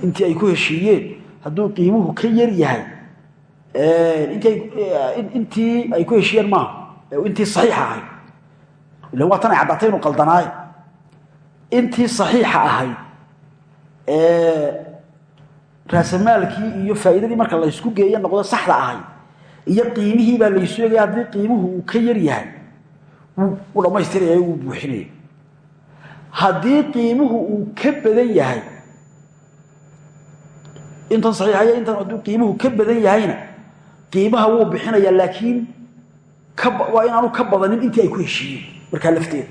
Speaker 1: Intii ay ku heshiiyeen hadduu qiimuhu ka yar yahay intii ay ku heshiiyeen maaha intii saxiixa ahayd. Ila waa tan ay caddaatay inu qaldanaaye intii saxiixa ahayd raasamaalkii iyo faa'iidadii marka laysku geeye noqdo saxda ahayd. Iyo qiimihii baa laysu egaya haddii qiimuhu uu ka yar yahay wuu dhammaystiraya wuu buuxinaya haddii qiimuhu uu ka badan yahay intan saxiixaya intan hadduu qiimuhu ka badan yahayna qiimaha wuu bixinayaa laakiin waa inaanu ka badanin intii ay ku heshiiyeen. Markaa lafteeda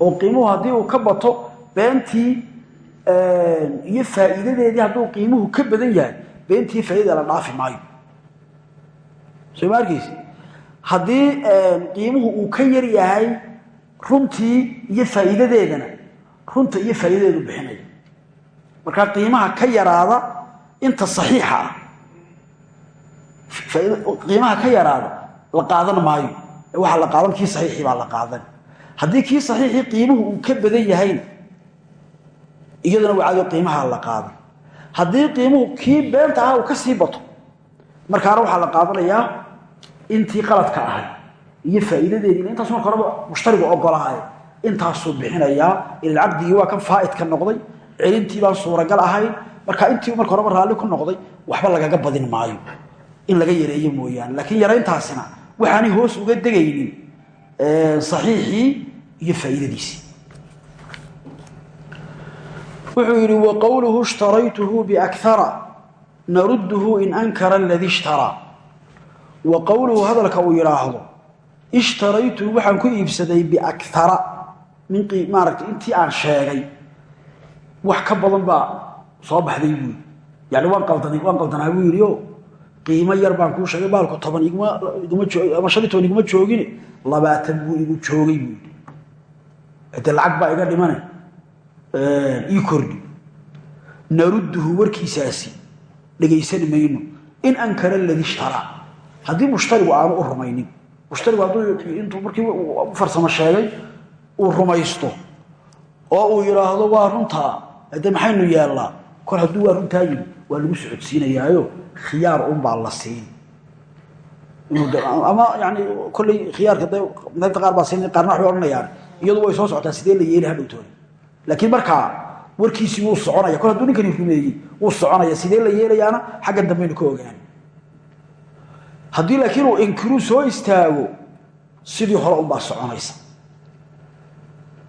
Speaker 1: oo qiimuhu haddii uu ka bato beentii iyo faa'iidadeedii hadduu qiimuhu ka badan yahay beentii faaidada la dhaafi maayo. Soo ma arkeysi haddii qiimuhu uu ka yar yahay runtii iyo faa'iidadeedana runta iyo faa'iidadeedu bixinaya. Markaa qiimaha ka yaraada inta saxiixa ah qiimaha ka yaraada la qaadan maayo. Waxaa la qaadan kii saxiixii baa la qaadan. Haddii kii saxiixii qiimuhu uu ka badan yahayna iyaduna wacado qiimaha la qaadan. Haddii qiimuhu kii beenta ahaa uu ka sii bato markaana waxaa la qaadanayaa intii qaladka ahay iyo faa'iidadeedii. Intaas marka horeba mushtarigu ogolaaye intaasuu bixinayaa. Ila caqdigii waa kan faa'idka noqday celintii baan suuragal ahayn marka intii marka horeba raalli ku noqday waxba lagaga badin maayo in laga yareeyo mooyaane. Laakiin yarayntaasina waxaanay hoos uga degaynin saxiixii iyo faa'iidadiisii wuxuu yidhi wa qowluhu ishtaraytuhu biakara narudduhu in ankara aladii ishtaraa wa qowluhu hadalka uu yidhaahdo ishtaraytuhu waxaan ku iibsaday biakara min maaragtay intii aan sheegay wax ka badan baa soo baxday buu yidhi. Yani waan qaldanaa buu yidhi o qiimo yar baan kuu sheegay baalku toban ama shan iyo toban iguma joogine labaatan buu igu joogay buu yidhi. De lacag baa iga dhimane ii kordhi. Narudduhu warkiisaasi dhegaysan mayno. In ankara aladii ishtaraa haddii mushtarigu aanu u rumaynin mushtarigu hadduu intuu markii farsamo sheegay uu rumaysto oo uu yidhaahdo waa runtaa de maxaynu yeellaa kol hadduu waa runtaa yimi waa lagu socodsiinayaayo khiyaar unbaa la siin. Ama yani kolley khiyaarka de madaybta qaar baa siin qaarna waxbay odhanayaan. Iyadu way soo socotaa sidee la yeeli hadhowtoona laakiin markaa warkiisii wuu soconaya. Kol hadduu ninkani rumeeyey wuu soconaya. Sidee la yeelayaana? Xaggan dambaynu ka ogaan haddii laakiin uu inkiruu soo istaago sidii hore unbaa soconaysa.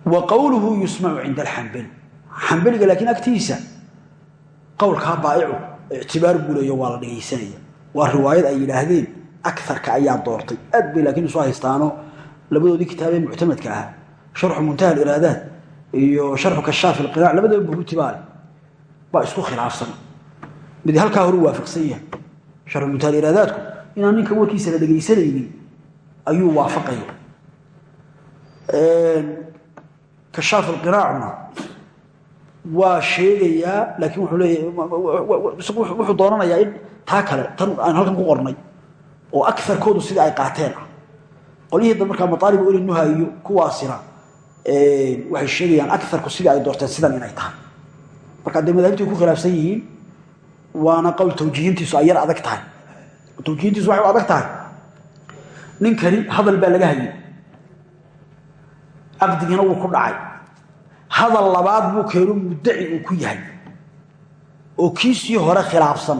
Speaker 1: Wa qowluhu yusmacu cinda alxambali xambaliga laakiin agtiisa qowlkaa baa'icu ictibaar buuleeyo waa la dhegaysanaya waa riwaayad ay yidhaahdeen akarka ayaa doortay. Aad bay laakiin isu haystaano labadoodii kitaabee muctamadka ahaa. Sharxu muntaha aliraadaat iyo sharxu kashaaf ilqiraac labadaba buhuuti baale baa isku khilaafsan. Mid halkaa horu waafaqsan yahay. Sharxu muntaha aliraadaatku inaan ninka warkiisa la dhegaysanaynin ayuu waafaqaya. Kashaaf ilqiraacna waa sheegayaa laakiin wuxuu leeyahay wuxuu doonanayaa in taa kale tan aan halkan ku qornay oo aarkoodu sidii ay qaateen. Ah qolyihii da markaa maaalib oli nuha iyo kuwaasina waxay sheegayaan aarku sidii ay doorteen sidan inay tahay. Marka dee madaahibtu ku khilaafsan yihiin waana qowl tawjiihintiisu ay yar adag tahay. Tawjiihintiisu waxay u adag tahay. Ninkani hadal baa laga hayay. Caqdigiina wuu ku dhacay hadal labaad buu keenu muddaci uu ku yahay. Oo kiisii hore khilaafsan.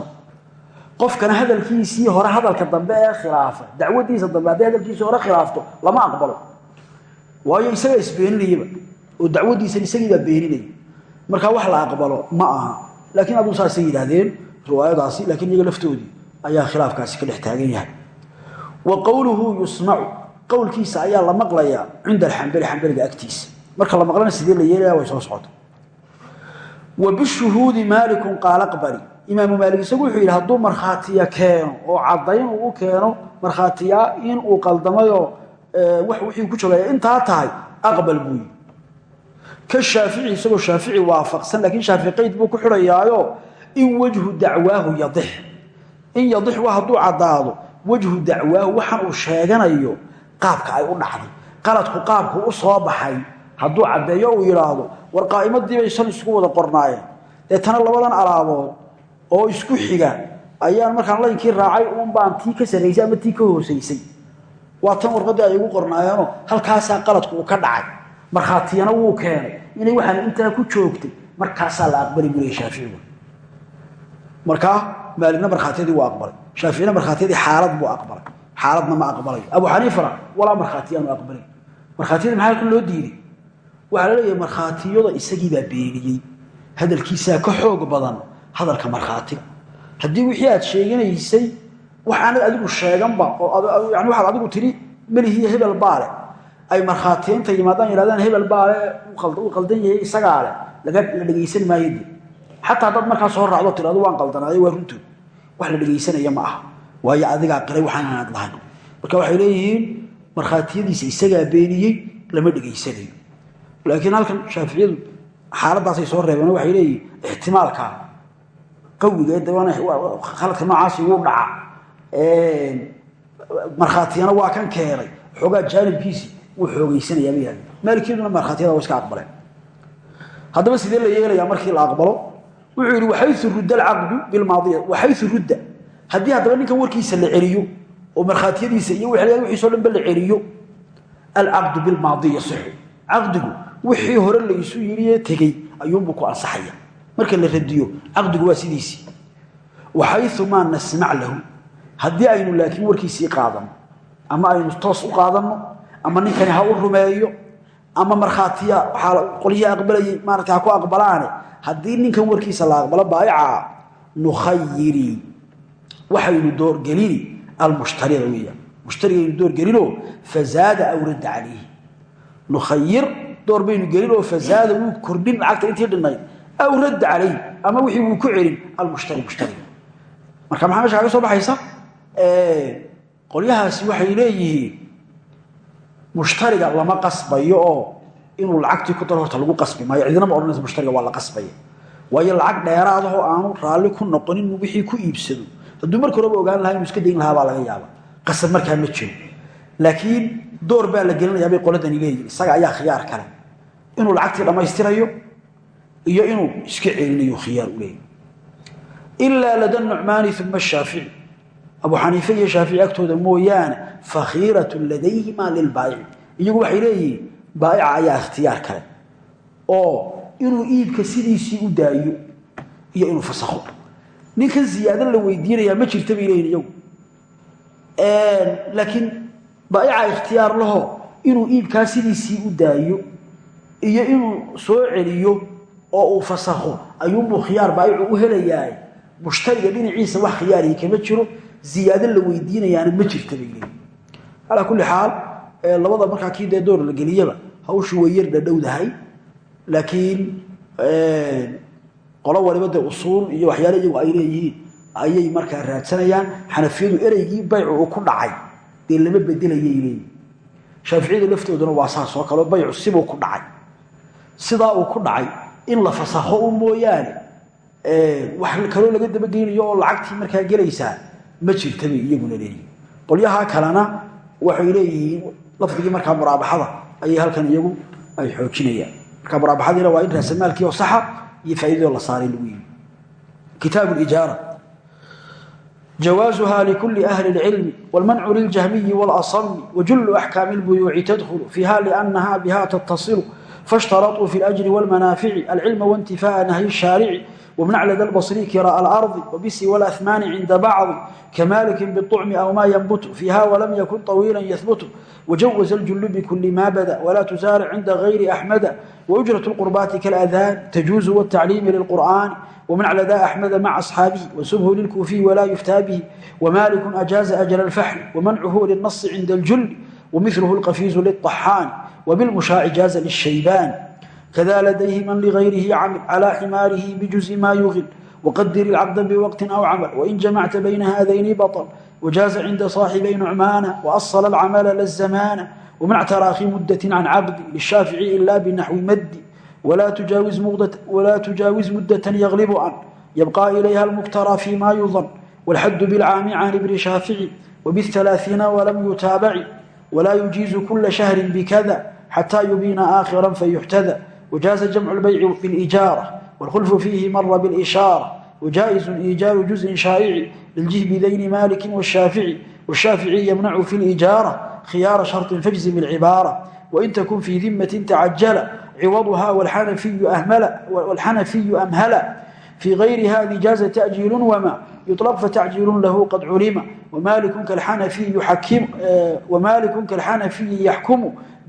Speaker 1: Qofkana hadalkiisii hore hadalka dambe ee khilaafa dacwadiisa dambe hadday hadalkiisii hore khilaafto lama aqbalo. Waayo isagaa isbeeninayaba oo dacwadiisan isagiibaa beeninaya markaa wax la aqbalo ma aha. Laakiin aduu saasay yidhaahdeen riwaayadaasi laakiin iyaga laftoodii ayaa khilaafkaasi ka dhex taagan yahay. Wa qowluhu yusmacu qowlkiisa ayaa la maqlayaa cinda alxambali xambaliga agtiisa marka la maqlana sidee la yeelaya way soo socota wa bishuhuudi maalikun qaala qbali imaamu maalik isagu wuxuu yidhi hadduu markhaatiya keeno oo caddayn uu keeno markhaatiya in uu qaldamayoo wixii ku jogaya intaa tahay aqbal buu ka shaafici isagoo shaafici waafaqsan laakiin shaafici qayd buu ku xidhayaayo in wejhu dacwaahu yadix. In yadix wa hadduu caddaado wejhu dacwaahu waxaan uu sheeganayo qaabka ay u dhacday. Qaladku qaabku u soo baxay hadduu caddeeyo uu yidhaahdo war qaa'imadiibay shan isku wada qornaayeen. Deetana labadan alaabood oo isku xiga ayaan markaan laynkii raacay uun baan tii ka sarraysay ama tii ka hoosaysay waa tan warqaddii ay igu qornaayeenoo halkaasaa qaladku ka dhacay. Markhaatiyana wuu keenay. Inay waxaan intaa ku joogtay markaasaa la aqbali buu leey shaaficigu markaa maaligna markhaatiyadii waa aqbalay. Shaaficina markhaatiyadii xaalad buu aqbalay. Xaaladna ma aqbalayo abu xaniifana walaa markhaatiyaanu aqbalay. Markhaatiyadii maxaa loo diiday waxaa la leeyahay markhaatiyada isagiibaa beeniyey hadalkiisaa ka xoog badan hadalka markhaatiga haddii wixii aad sheeganaysay wax adigu sheeganba oo yani waxaad adigu tidhi melihiiyo hebel baale. Ay markhaatiyainta yimaadaan yidhahdaan hebel baale uu qaldan yahay isagaa leh la dhegaysan maayo de xataa haddaad markaa soo raacdo tirado waan qaldanaaday waa runtood wax la dhegaysanaya ma aha. Waayo adigaa qiray waxaan aad lahayn. Marka waxay leeyihiin markhaatiyadiisa isagaa beeniyey lama dhegaysanayo laakiin halkan shaaficiyadu xaaladaasay soo reebeen waxay leeyihiin ixtimaalkaa qawiga khaladka noocaasi wuu dhaca. Markhaatiyana waa kan keenay. Xoogaa jaanibkiisi wuu xoogeysanayaa ba yihahde maalikiyaduna markhaatiyada waa iska aqbaleen haddaba sidee la yeelayaa markii la aqbalo? Wuxuu yidhi waxayu rudda alcaqdu bilmaadiya waxayu rudda. Haddii haddaba ninkan warkiisa la celiyo oo markhaatiyadiisa iyo wixiiso dhanba la celiyo. Alcaqdu bilmaadi yasixu caqdigu wixii hore la isu yidhiee tegey ayuunbuu ku ansaxaya. Marka la radiyo caqdigu waa sidiisii waxayu maa nasmac lahu haddii aynu laakiin warkiisii qaadanno ama aynu toos u qaadanno ama ninkani ha u rumeeyo ama markhaatiya qolyihii aqbalayay maarata ha ku aqbalaane haddii ninkan warkiisa la aqbalo baayicaa nukhayiri waxaynu doorgelini almushtarida weya mushtarigaynu doorgelinoo fazaada aw radda calayhi nukhayir door baynu gelinoo fazaada wuu kordhin lacagta intii dhinnayd aw radda calayhi ama wixii wuu ku celin almushtari mushtariga marka maxaa meesha kaga soo baxaysa? Qolyahaasi waxay leeyihiin mushtariga lama qasbayo oo inuu lacagtii ku daro horta lagu qasbi maayo. Cidinama odhanaysa mushtariga waa la qasbaya. Waayo lacag dheeraadahoo aanu raalli ku noqonin wixii ku iibsado. Hadduu marka horeba ogaan lahaa inuu iska dayn lahaa baa laga yaaba qasab markaa ma jiro. Laakiin door baa la gelinayaa bay qoladani leeyihiin isaga ayaa khiyaar kale inuu lacagtii dhammaystirayo iyo inuu iska celinayo khiyaar u leeyahy ilaa lada nucmaani uma shaafici abu xaniife iyo shaafici agtooda mooyaane fakhiiratun ladayhima lilbaayici iyagu waxay leeyihiin baayica ayaa ikhtiyaar kale oo inuu iibka sidiisii u daayo iyo inuu fasakho. Ninkan ziyaado la weydiinayaa ma jirta bay leeyihiin iyagu. Laakiin baa'ica ikhtiyaar laho inuu iibkaa sidiisii u daayo iyo inuu soo celiyo oo uu fasakho ayuunbuu khiyaar baa'icu u helayaa. Mushtariga dhinaciisa wax khiyaarihi kama jiro ziyaado la weydiinayaana ma jirta bay leeyiin calaa kulli xaal labada markaa kii dee la geliyaba hawshu way yar dhadhowdahay laakiin qolo waliba dee iyo waxyaale ay leeyihiin ayay markaa raadsanayaan. Xanafiyadu ereygii baycu uu ku dhacay dee lama bedelayay leeyihiin shaaficiyada laftooduna waa saas oo kaleo baycu sibuu ku dhacay sidaa uu ku dhacay in la fasakho u mooyaane wax kaloo laga dabageynayo oo lacagtii markaa gelaysaa ma jirtabay iyaguna leeyihin qolyaha kalena waxay leeyihiin lafdigii markaa muraabaxada ayay halkan iyagu ay xoojinayaan marka muraabaxadiina waa in raasamaalkii oo saxa iyo faaidadoo la saaray lagu yimi kitaabu lijaara جواaزها لكل أهل العلم والمنع للجهمي والأصم وجل أحكام البيوع تدخل فيها لأنها بها تتصل فاشترطوا في الأجر والمنافع العلم وانتفاء نهي الشارع ومنع لدى البصري كراء الأرض وبسوى الأثمان عند بعض كمالك بالطعم أو ما ينبت فيها ولم يكن طويلا يثبت وجوز الجل بكل ما بدا ولا تزارع عند غير أحمد وأجرة القربات كالأذان تجوز والتعليم للقرآن ومنع لدى أحمد مع أصحابه وسبه للكوفي ولا يفتى به ومالك أجاز أجل الفحل ومنعه للنص عند الجل ومثله القفيز للطحان وبالمشاع جاز للشيبان كذا لديه من لغيره عمل على حماره بجزء ما يغل وقدر العقد بوقت أو عمل وإن جمعت بين هذين بطل وجاز عند صاحبي نعمان وأصل العمل للزمان ومنع تراخي مدة عن عقد للشافعي إلا بنحو مد ولا تجاوز مدة, ولا تجاوز مدة يغلب عن يبقى إليها المكترى فيما يظن والحد بالعام عن ابن شافعي وبالثلاثين ولم يتابع ولا يجيز كل شهر بكذا حتى يبين آخرا فيحتذى وجاز جمع البيع بالإجارة والخلف فيه مر بالإشارة وجائز إيجار جزء شائع للجهب ذين مالك والشافعي والشافعي يمنع في الإجارة خيار شرط فاجزم العبارة وإن تكن في ذمة تعجل عوضها والحنفي أهمل والحنفي أمهل في غير هذه جاز تأجيل وما يطلب فتعجيل له قد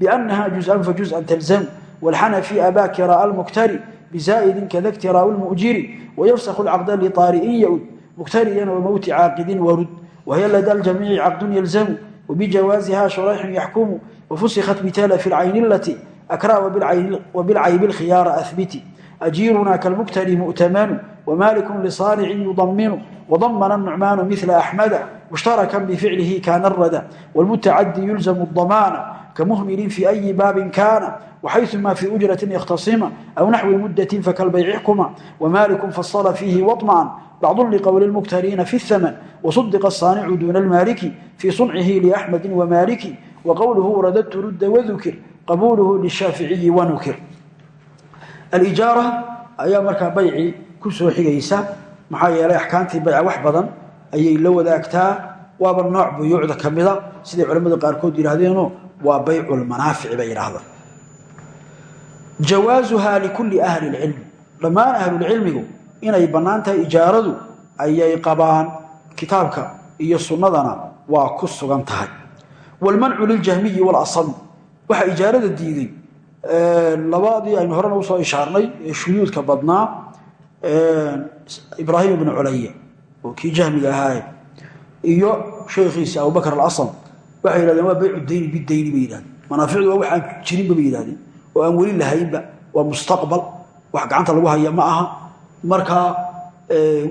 Speaker 1: علم ومالك كالحنفي يحكم ومالك كالحنفي يحكم بأنها جزءا فجزءا تلزم والحنفي أبا كراء المكتري بزائد كذا اكتراء المؤجر ويفسخ العقد لطارئ يؤد مكتريا وموت عاقد ورد وهي لدى الجميع عقد يلزم وبجوازها شريح يحكم وفسخت بتالف العين التي أكرى وبالعيب, وبالعيب الخيار أثبت أجيرنا كالمكتري مؤتمن ومالك لصانع يضمن وضمن النعمان مثل أحمد مشتركا بفعله كان الردى والمتعدي يلزم الضمان كمهمل في أي باب كان وحيثما في أجرة يختصم أو نحو مدة فكالبيع حكما ومالك فصل فيه وطمعا بعض لقول المكترين في الثمن وصدق الصانع دون المالك في صنعه لأحمد ومالك وقوله رددت رد وذكر qabuuluhu lishaaficiyi wanukir alijaara ayaa markaa baycii ku soo xigaysa maxaa yeelay axkaamtii bayca wax badan ayay la wadaagtaa waaba nooc buyuucda ka mida siday culamada qaarkood yidhaahdeeno waa bayculmanaafici bay yidhaahdaan jawaasuhaa likulli ahli lcilmi dhammaan ahlulcilmigu inay bannaan tahay ijaaradu ayay qabaan kitaabka iyo sunnadana waa ku sugan tahay. Waalmancu liljahmiyi waalasami waxaa ijaarada diiday labadii aynu horena u soo ishaarnay ee shuyuudka badnaa ibraahim ibnu culaya oo kii jahmiga ahaaye iyo sheekhiisi abubakr alasam waxay yidhahdeen waa baycu dayni bidayni bay yidhahdeen. Manaaficdu waa wax aan jirinba bay yidhahdeen. Oo aan weli lahaynba waa mustaqbal wax gacanta lagu haya ma aha. Markaa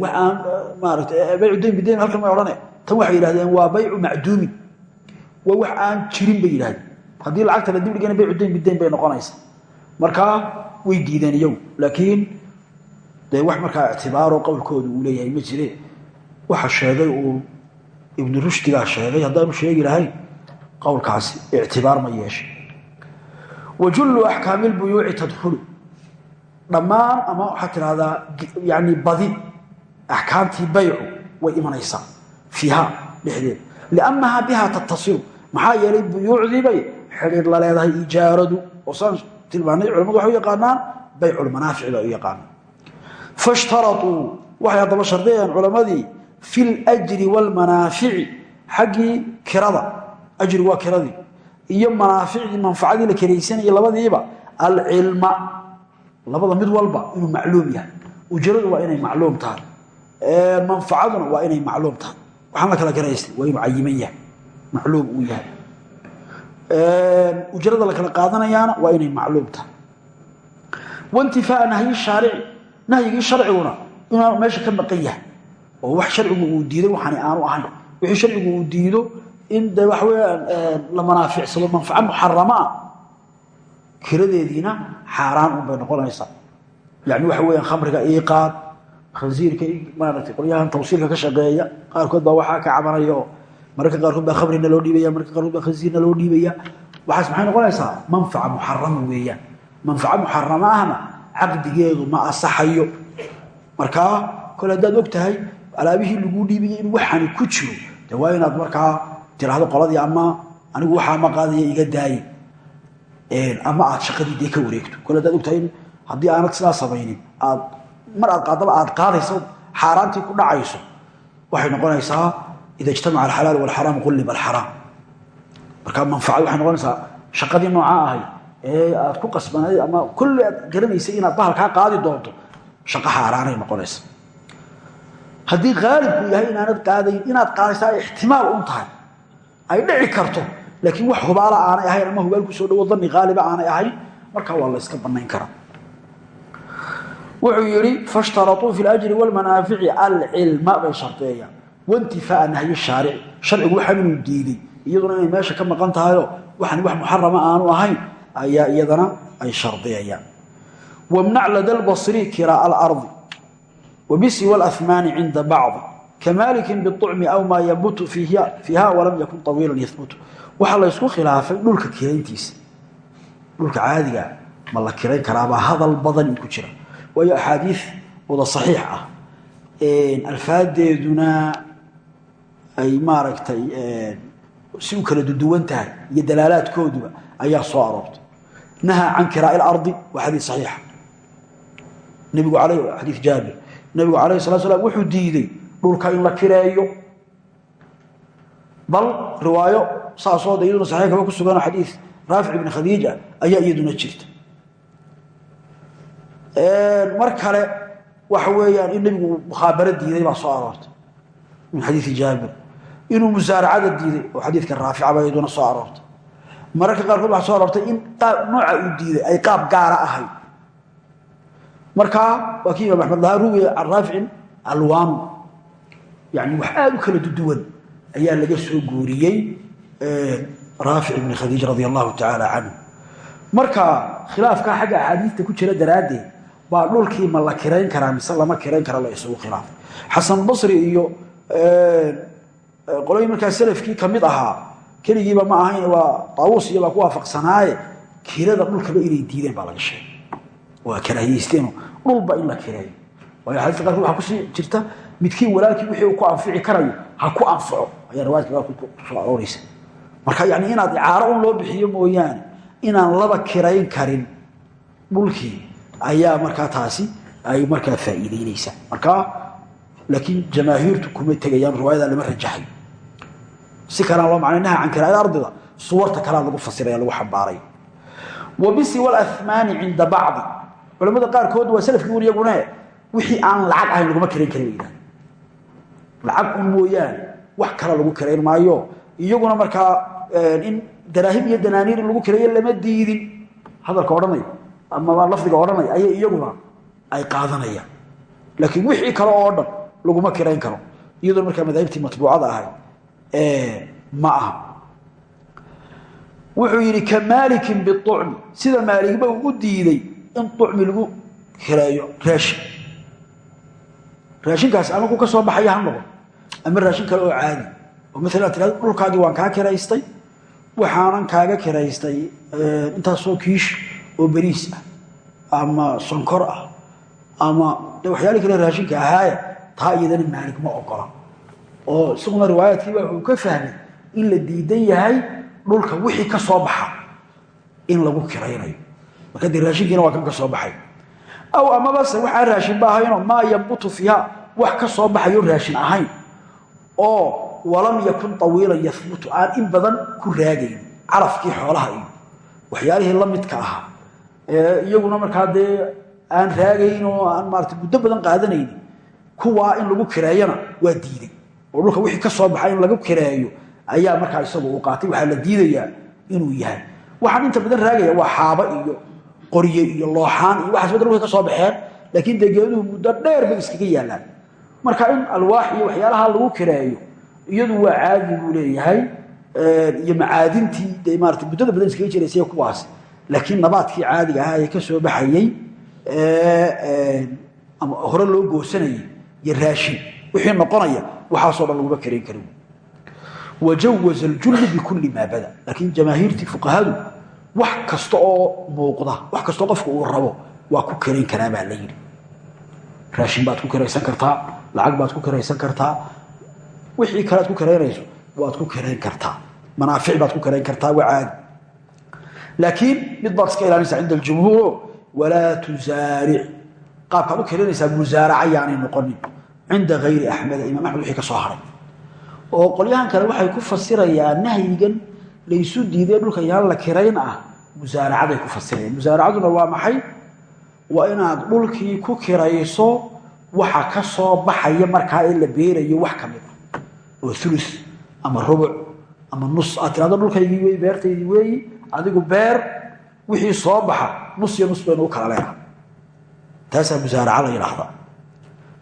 Speaker 1: wax aan maarata baycu dayn bidayn halkan may odhane. Tan waxay yidhahdeen waa baycu macduumin waa wax aan jirin bay yidhahdeen. Haddii lacagta la dibdhigana baycu dayn bidayn bay noqonaysa. Markaa way diideen iyagu. Laakiin dee wax markaa ictibaaro qowlkooda uu leeyahay ma jire. Waxa sheegay uu ibnu rushdigaa sheegay haddaanu sheegi lahayn qowlkaasi ictibaar ma yeeshay wa jullu axkaami lbuyuuci tadkhulu. Dhammaan ama waxaad tidhahdaa yani badi axkaamtii baycu way imanaysaa fiiha dhexdeeda. Liannahaa bihaa tattasilu maxaa yeelay buyuucdiibay xidhiir la leedahay ijaaradu oo saan tilmaanay culamadu waxay u yaqaanaan bayculmanaafici bay u yaqaanaan. Fashtarauu waxay haddaba shardiyeen culammadii fi ljri waalmanaafici xaggii kirada ajrigu waa kiradii. Iyo manaaficdii manfacadii la kiraysanayay labadiiba alcilma. Labada mid walba inuu macluum yahay. Ujradu waa inay macluum tahay. Manfacaduna waa inay macluum tahay. Waxaan la kala garaystay waa inuu yahay. Macluum uu yahay. Ujrada la kala qaadanayaana waa inay macluum tahay. Waintifaa nahyi shaarici. Nahyigii sharciguna inuu meesha ka maqan oo wax sharcigu uu diiday waxaan aanu ahayn. Wixii sharcigu uu diido in de waxa weyaan la manaaficsado manfaco muxarama ah kiradeediina xaaraan un bay noqonaysaa yani waxa weyaan khamriga iiqaad khansiirka maaragtay qolyahan tawsiilka ka shaqeeya qaarkood baa waxaa ka cabanaya oo mararka qaarkood baa khamrina loo dhiibaya mararka qaarkood baa khansiirna loo dhiibaya. Waxaas maxay noqonaysaa manfaca muxarama weeyaan. Manfaco muxarama ahna caqdigeedu ma asaxayo. Markaa kole haddaad og tahay alaabihii laguu dhiibiyey in waxaani ku jiro de markaa tiraahdo qoladii ama anigu waxaa ma qaadaya iga daaye. Ama aad shaqadii dee ka wareegto. Kole haddaad og tahay in haddii aanad sidaa samaynin aad mar aad qaadaba aad qaadayso xaaraantii ku dhacayso waxay noqonaysaa ida ijtamaca alxalaal walxaraam qulliba alxaraam. Marka manfacad waxay noqonaysaa shaqadii noocaa ahay ee aad ku qasbanayd ama kulli aad garanaysay inaad bahalkaa qaadi doonto shaqo xaaraanay noqonaysa. Haddii haalibku yahay inaanad qaadayn inaad qaadaysa ay ixtimaal un tahay ay dhici karto. Laakiin wax hubaala aanay ahayn ama hubaal ku soo dhawo dani haaliba aanay ahayn markaa waa la yska banayn karaa. Wuxuu yihi fashtarauu fi ljri wlmanaafici alcilma bay shardeeyaan waintifaa nahyi shaarici sharcigu waxaan inuu diiday iyaduna inay meesha ka maqan tahayo waxaan wax muxarama aanu ahayn ayaa iyadana ay shardiyayaan wamnac lada lbasri kiraa alardi wabisiwa alahmaani cinda bacdi kamalikin biucmi aw maa yabutu fiiha walam yakun awiilan yahbutu waxaa laysku khilaafay dhulka kirayntiisa. Dhulka caadiga ma la kirayn karaabaa hadal badan ku jira. Waayo axaadiid wada saxiix ah. Alfaadeeduna ay maaragtay si u kala duduwan tahay iyo dalaalaadkooduba ayaa soo aroortay. Nahaa can kiraa ilardi waa xadiid saxiixa nebigu aley xadiid jaabir. Nebigu calayh salatu slam wuxuu diiday dhulka in la kireeyo. Bal riwaayo saasoo de iyaduna saxiix kaba ku suganoo xadiid raafic ibni khadiija ayaa iyaduna jirta. Mar kale waxa weeyaan in nebigu mukhaabaro diiday baa soo aroortay min xadiidi jaabir. Inuu musaaracada diiday oo xadiidka raaficaba iyaduna soo aroortay. Mararka qaarkood waxaa soo aroortay in nooca uu diiday ay qaab gaara ahayd. Markaa waa kii imaam axmed lahaa ruwiya yani wax aada u kala duduwan ayaa laga soo guuriyey raafic ibni khadiij radi allahu tacaala canhu marka khilaafkaa xagga axaadiista ku jira daraaddeed baa dhulkii ma la kirayn karaa mise lama kirayn kara la isugu khilaafay xasan basri iyo qolooyin markaa salafkii ka mid ahaa keligiiba ma ahayn waa taawuus iyo baa ku waafaqsanaaye kirada dhulkaba inay diideen baa laga sheegay. Waa karaahiyeysteen dhulba in la kireeyo. Waayo xadiiska qaarkood waxaa ku sii jirta midkiin walaalkii wixii ku anfici karayo ha ku anfaco ayaa qaarkood ku soo arooraysa. Marka yani inaad icaaro un loo bixiyo mooyaane inaan laba kirayn karin dhulkii ayaa markaa taasi ay markaa faa'iideynaysaa markaa laakiin jamaahiirtu kuma tegayaan riwaayada lama rajaxay. Si kalaan loo macnay naha can kiraayada ardida suwarta kalea lagu fasiraya lagu xambaaray. Wa bisiwa alahmaani cinda bacdi culamada qaarkood waa salafkii wan iyagune wixii aan lacag ahayn laguma kirayn karin bay lacag un mooyaane wax kale lagu kirayn maayo. Iyaguna markaa in daraahim iyo danaaniir in lagu kirayo lama diidin. Hadalka odhanaya ama lafdiga odhanaya ayay iyaguna ay qaadanayaan. Laakiin wixii kale oo dhan laguma kirayn karo. Iyadoo markaa madaahibtii matbuucada ahayd ma aha. Wuxuu yidhi ka maalikin biucmi sida maaligba uu u diiday in ucmi lagu kireeyo raashin raashinkaasi ama ku ka soo baxaya ha noqon. Ama raashin kale oo caadi. Oo maalan tirado dhulkaagii waan kaa kiraystay waxaanan kaaga kiraystay intaasoo kiish oo beriis ah ama sonkor ah ama de waxyaali kale raashinka ahaaya taa iyadana maalig ma ogola. Oo isaguna riwaayaadkiiba wuxuu ka fahmay in la diidan yahay dhulka wixii ka soo baxa in lagu kiraynayo. Marka dee raashinkiina waa kan ka soo baxay aw amabase waxaan raashinba ahaynoo maa yabutu fiiha wax ka soo baxayo raashin ahayn. Oo walam yakun awiilan yahbutu aan in badan ku raagayn calafkii xoolaha iyo waxyaalihii la midka ahaa. Iyaguna markaa dee aan raagayn aan maarata muddo badan qaadanayni kuwaa in lagu kireeyana waa diiday. Oo dhulka wixii ka soo baxa in lagu kireeyo ayaa markaa isagu u qaatay waxaa la diidayaa inuu yahay. Waxaan inta badan raagaya waa xaaba iyo qorye iyo looxaan iyo waxaas badan dhulka ka soo baxeen laakiin dee geeduhu muddo dheer bay iskaga yaallaan marka in alwaax iyo waxyaalaha lagu kireeyo iyadu waa caadi buu leeyahay iyo macaadintii dee maarata muddada badan iskaga jiraysay kuwaas. Laakiin nabaadkii caadiga ahaa ee ka soo baxayey hore loo goosanayay iyo raashin wixii noqonaya waxaasoo dhan laguma karayn karin. Wajawaza aljullu bikulli maa bada. Laakiin jamaahiirtii fuqahadu wax kasta oo muuqda wax kastoo qofka uu rabo waa ku karayn karaa baa la yidhi. Raashin baad ku karaysan kartaa lacag baad ku karaysan kartaa wixii kalead ku karaynayso waad ku karayn kartaa. Manaafic baad ku karayn kartaa waa caadi laakiin mid baad iska ilaalinaysaa cinda aljumhuuro walaa tusaaric qaabkaad u karaynaysaa musaaraca yaanay noqonin cinda hayri axmeda imaam axmed wixii ka soo haray. Oo qolyahan kale waxay ku fasirayaan nahyigan laysu diiday dhulka yaan la kirayn ah musaaracaday ku fasirayaan musaaracaduna waa maxay? Waa inaad dhulkii ku kirayso waxa ka soo baxaya markaa in la beerayo wax ka mid a oo ulu ama rubuc ama nus. Aad tirahdo dhulkaygii wey beertaydii weeyi adigu beer wixii soo baxa nus iyo nus baynu u kala leenaha taasaa musaaraca la yidhaahdaa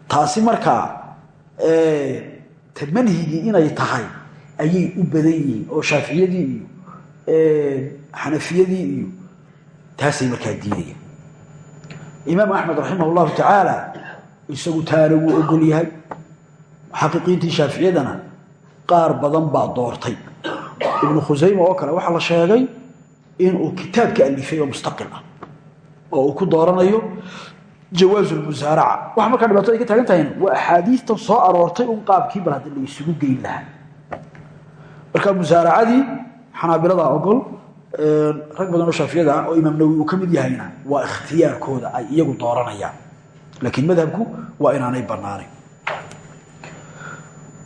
Speaker 1: taasi markaa manhigii inay tahay ayay u badan yihiin oo shaaficiyadii iyo xanafiyadii iyo taasay markaa diidayaan. Imaam axmed raximah llahu tacaala isagu taana wuu ogol yahay. Muxaqiqiintii shaaficiyadana qaar badan baa doortay. Ibnu khusayma oo kale waxaa la sheegay inuu kitaab ka alifay oo mustaqil ah oo uu ku dooranayo jawaazu lmusaaraca waxa markaa dhibaato ay ka taagan tahayna waa axaadiistan soo aroortay un qaabkii bal la isugu geyn lahaa marka musaaracadii xanaabiladaa ogol rag badan oo shaafiyada ah oo imaam nawowi uu ka yahayna waa ikhtiyaarkooda ay iyagu dooranayaan. Laakiin madhabku waa inaanay bannaanayn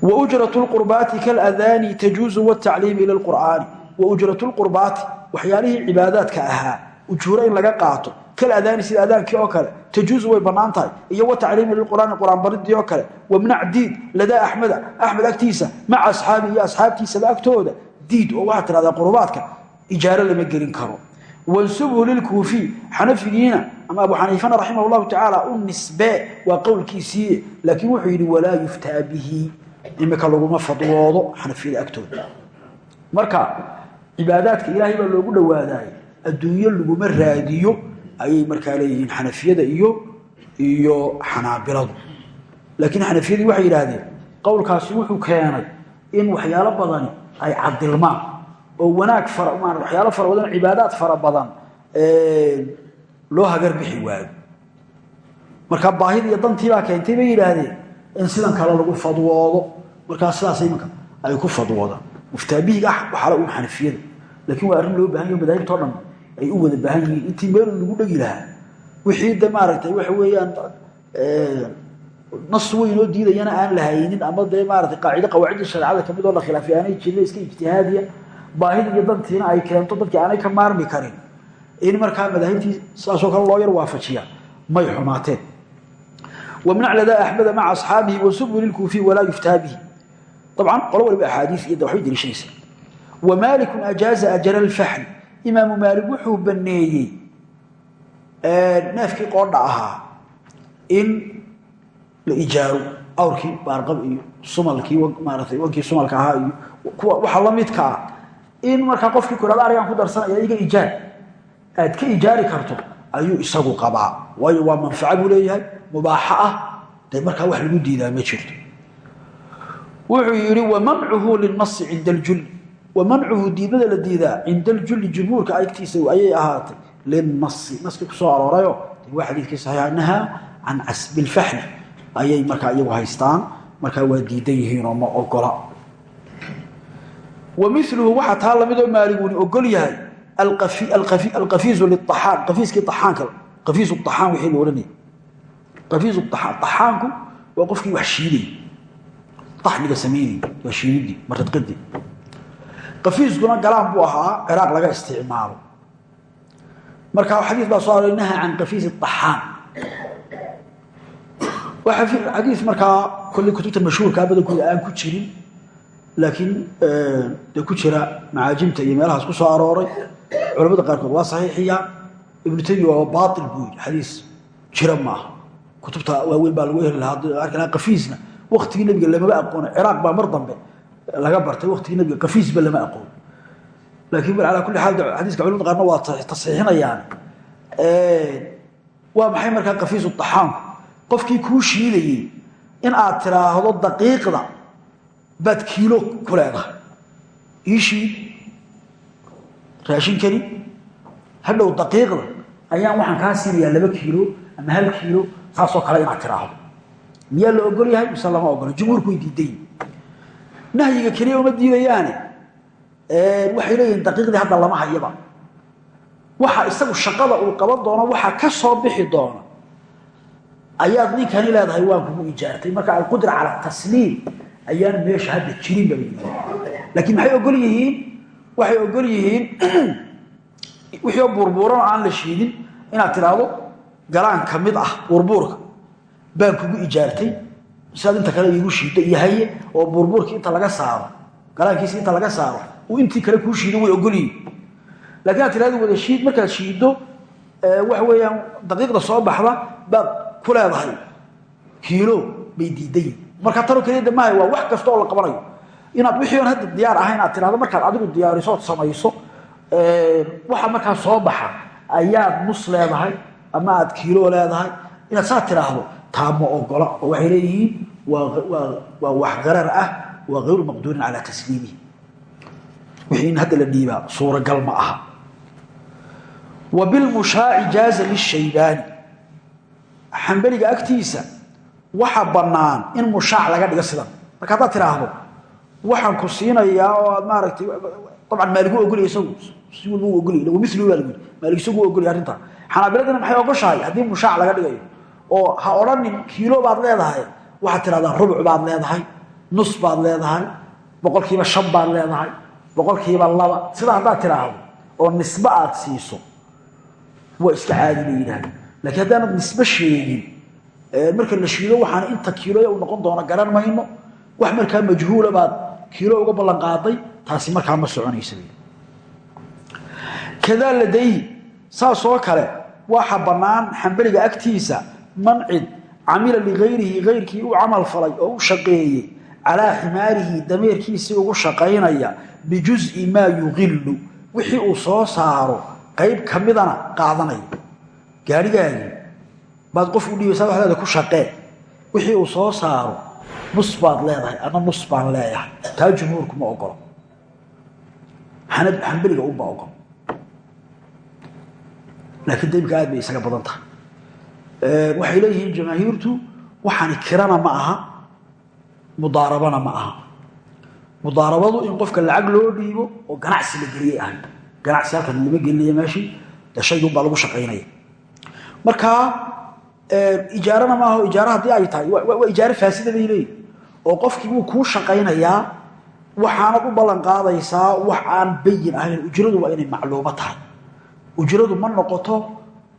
Speaker 1: waujrat lqurbaati kaladaani tajuuzu wtacliimi ila lqur'aani waujrat lqurbaati waxyaalihii cibaadaadka ahaa ujuuro in laga qaato kaladaani sida adaankii oo kale tajuuzu way bannaan iyo watacliimi lilqur'aani qur'aan baridii oo kale. Wamnac diid ladaa axmeda. Axmed agtiisa maca asxaabi iyo asxaabtiisaba agtooda. Diid oo waxaa tidhahdaa qurbaadka ijaaro lama gelin karo. Wansubhu lilkuufiy xanafigiina ama abu xaniifana raximah llahu tacaala u nisbee waa qowlkiisii. Wuxuu yidhi walaa yuftaa bihi. Imika laguma fadwoodo xanafiyada agtooda. Marka cibaadaadka ilaahay baa loogu dhowaadaay adduunyo laguma raadiyo ayay markaa leeyihiin xanafiyada iyo iyo xanaabiladu. Laakiin xanafiyadii waxay yidhaahdeen qowlkaasi wuxuu keenay in waxyaalo badani ay cadilmaan oo wanaag waxyaalo fara badan cibaadaad fara badan loo hagar bixi waayo. Marka baahida iyo dantiibaa keentay bay yidhaahdeen in sidan kale lagu fadwoodo. Markaa sidaas imanka ay ku fadwoodaan muftaabihiga ah waxaala un xanafiyada. Laakiin waa arrin loo baahan yaho dhan ay u wada baahan yihiin. Intii meelun lagu dhegi lahaa. Wixii de maaragtay waxa weeyaan nas weynoo diidayana aan lahaynin ama dee maarata qaacido qawaacidda shareecada ka mid oo la khilaafay aanay jirin iska ijtihaadiya baahida iyo dantiina ay keento dadkii aanay ka maarmi karin. In markaa madaahibtii sidaasoo kale loo yar waafajiya may xumaateen. Wamnac ladaa axmeda maca asxaabihi wansubhu lilkuufiy walaa yuftaa bihi. Dabcan qolo waliba axaadiis iyo waxbay deliishanaysaa wamaalikun ajaaza ajara alfaxli imaamu maalik wuxuu baneeyey neefkii qoodha ahaa in la ijaaro awrkii baarqab iyo sumalkii maaratay wankii sumalka ahaa iyo kuwa waxa la midka ah in markaa qofkii kudhada arigaan ku darsanaya iga ijaar. Aad ka ijaari karto ayuu isagu qabaa. Waayo waa manfaco buu leeyahay mubaaxo ah dee wax lagu diidaa ma jirto. Wuxuu yidhi wamancuhu linasi cinda aljulli wamancuhu diidmada la diidaa cinda aljulli jumhuurka agtiisa ayay ahaatay linasi naskii ku soo aroorayo waa xadiidkii saxiixa nahaa can casbi lfaxli ayay markaa iyagu haystaan. Markaa waa diidan yihiinoo ma ogola. Wa miluhu waxaa taa lamidoo maaliguni ogol yahay alqafiizu liaaan qafiiskii aaanka qafiisu aaan wixii la odhanaya qafiisu aaan axaanku waa qofkii wax shiidayy taxniga samaynayay waa shiididii maradqadii qafiiskuna galaan buu ahaa ciraaq laga isticmaalo. Marka xadiis baa soo aroray naha can qafiis axaan waa xadiis markaa kolley kutubta mashhuurkaa badankooda aan ku jirin laakiin dee ku jira macaajimta iyo meelahaas ku soo arooray. Culamada qaarkood waa saxiixiyaan ibnu taymiya waa baail buu yidhi xadiis jira maaha kutubta waaweyn baa lagu heli lahaa arki lahaa qafiisna waktigii nebiga lamaba aqoona ciraaq baa mar dambe laga bartay waktigii nabiga kafiisba lama aqoon. Laakiin alaa kulli xaal xadiiska culimada qaarna waa tasxiixinayaan. Waa maxay markaa kafiisu daxaanku qofkii kuu shiidayey in aad tiraahdo daqiiqda baad kiilo ku leedahay. Ii shiid. Raashinkani daqiiqda. Ayaan waxaan kaa siinayaa laba kiilo ama hal kiilo saasoo kale inaad tiraahdo. Miyaa la ogol yahay? Mise lama ogola jumhuurku nahyiga keliya uma diidayaane waxay leeyihiin daqiiqdii hadda lama hayaba waxa isagu shaqada uu qaban doono waxa ka soo bixi doona ayaad ninkani leedahay waan kugu ijaartay marka alqudra cala tasliim ayaan meesha hadda jirinba laakiin maxay ogol yihiin waxay ogol yihiin wixii burbuuran aan la shiidin inaad tidhaahdo galaan ka ah burbuurka baan kugu ijaartay siaad inta kale iigu shiiddo iyo haye oo buurbuurkii inta laga saaro galaankiisi inta laga saaro uu intii kale kuu shiido way ogolyihin laakiin tirahdo wada shiid markaad shiiddo waxa weeyaan daqiiqda soo baxda baad ku leedahay. Bay diidayin marka tanoo keliya maaha waa wax kasta la qabanayo. Inaad wixii on hadda diyaar ahayn aad tirahdo markaad adigu diyaariso ood samayso waxa markaa soo baxa ayaad nus leedahay ama aad kiilo leedahay. Inaad saa tiraahdo taama ogola. Oo waxay leeyihiin waa wax qarar ah waa hayru maqduurin calaa tasliimihi wixii in hadda la dhiibaa suuragal ma aha. Wa bilmushaaci jaaza lishaybaani xambeliga agtiisa waxa bannaan in mushaac laga dhigo sidan. Marka haddaad tiraahdo waxaan ku siinayaa oo aad maaragtay dabcan maaligu ogolya isagu si walba u ogolya wa milu baa lagu yiri maalig isagu ogolya arrintaa xanaabiladina maxay ogoshahay? Haddii mushaac laga dhigayo oo ha odhanin kiilo baad leedahay. Waxaad tidhahdaa rubuc baad leedahay nus baad leedahay boqolkiiba shan baad leedahay boqolkiiba laba. Sidaa haddaad tidhaahdo oo nisbe aad siiso waa iska caadi la yidhahda laakiin haddaanad nisbe sheegin marka la shiido waxaan inta kiiloya u noqon doona garan mayno. Wax markaa majhuula baad kiilo uga ballan qaaday taasi markaa ma soconaysa kadaa ladayhi saasoo kale waxa bannaan xambeliga agtiisa mancid camila ligayrihi gayrkii u camal falay oo u shaqeeyey calaa ximaarihi dameerkiisii ugu shaqaynaya bijuzi maa yuqillu wixii uu soo saaro qayb ka midana qaadanaya. Gaadhigaagii baad qof u dhiibaysaa wax leeda ku shaqee. Wixii uu soo saaro nus leedahay ana nus leeyahay. Taa jumhuurku ma ogolo xambeliga unbaa ogol laakiin daimka aad bay isaga badan tahay waxay leeyihiin jamaahiirtu waxaani kirana ma aha mudaarabana ma aha. Mudaarabadu in qofka lacag loo dhiibo oo ganacsi la geliyay ahay ganacsi halkan lama gelinaya meeshii dee shaygunbaa lagu shaqaynaya. Markaa ijaarana maaha o ijaara haddii ay tahay waa ijaaro faasida bay leeyihiin oo qofkii wuu kuu shaqaynayaa waxaanad u ballan qaadaysaa wax aan bayin ahayn. Ujradu waa inay macluumo tahay. Ujradu ma noqoto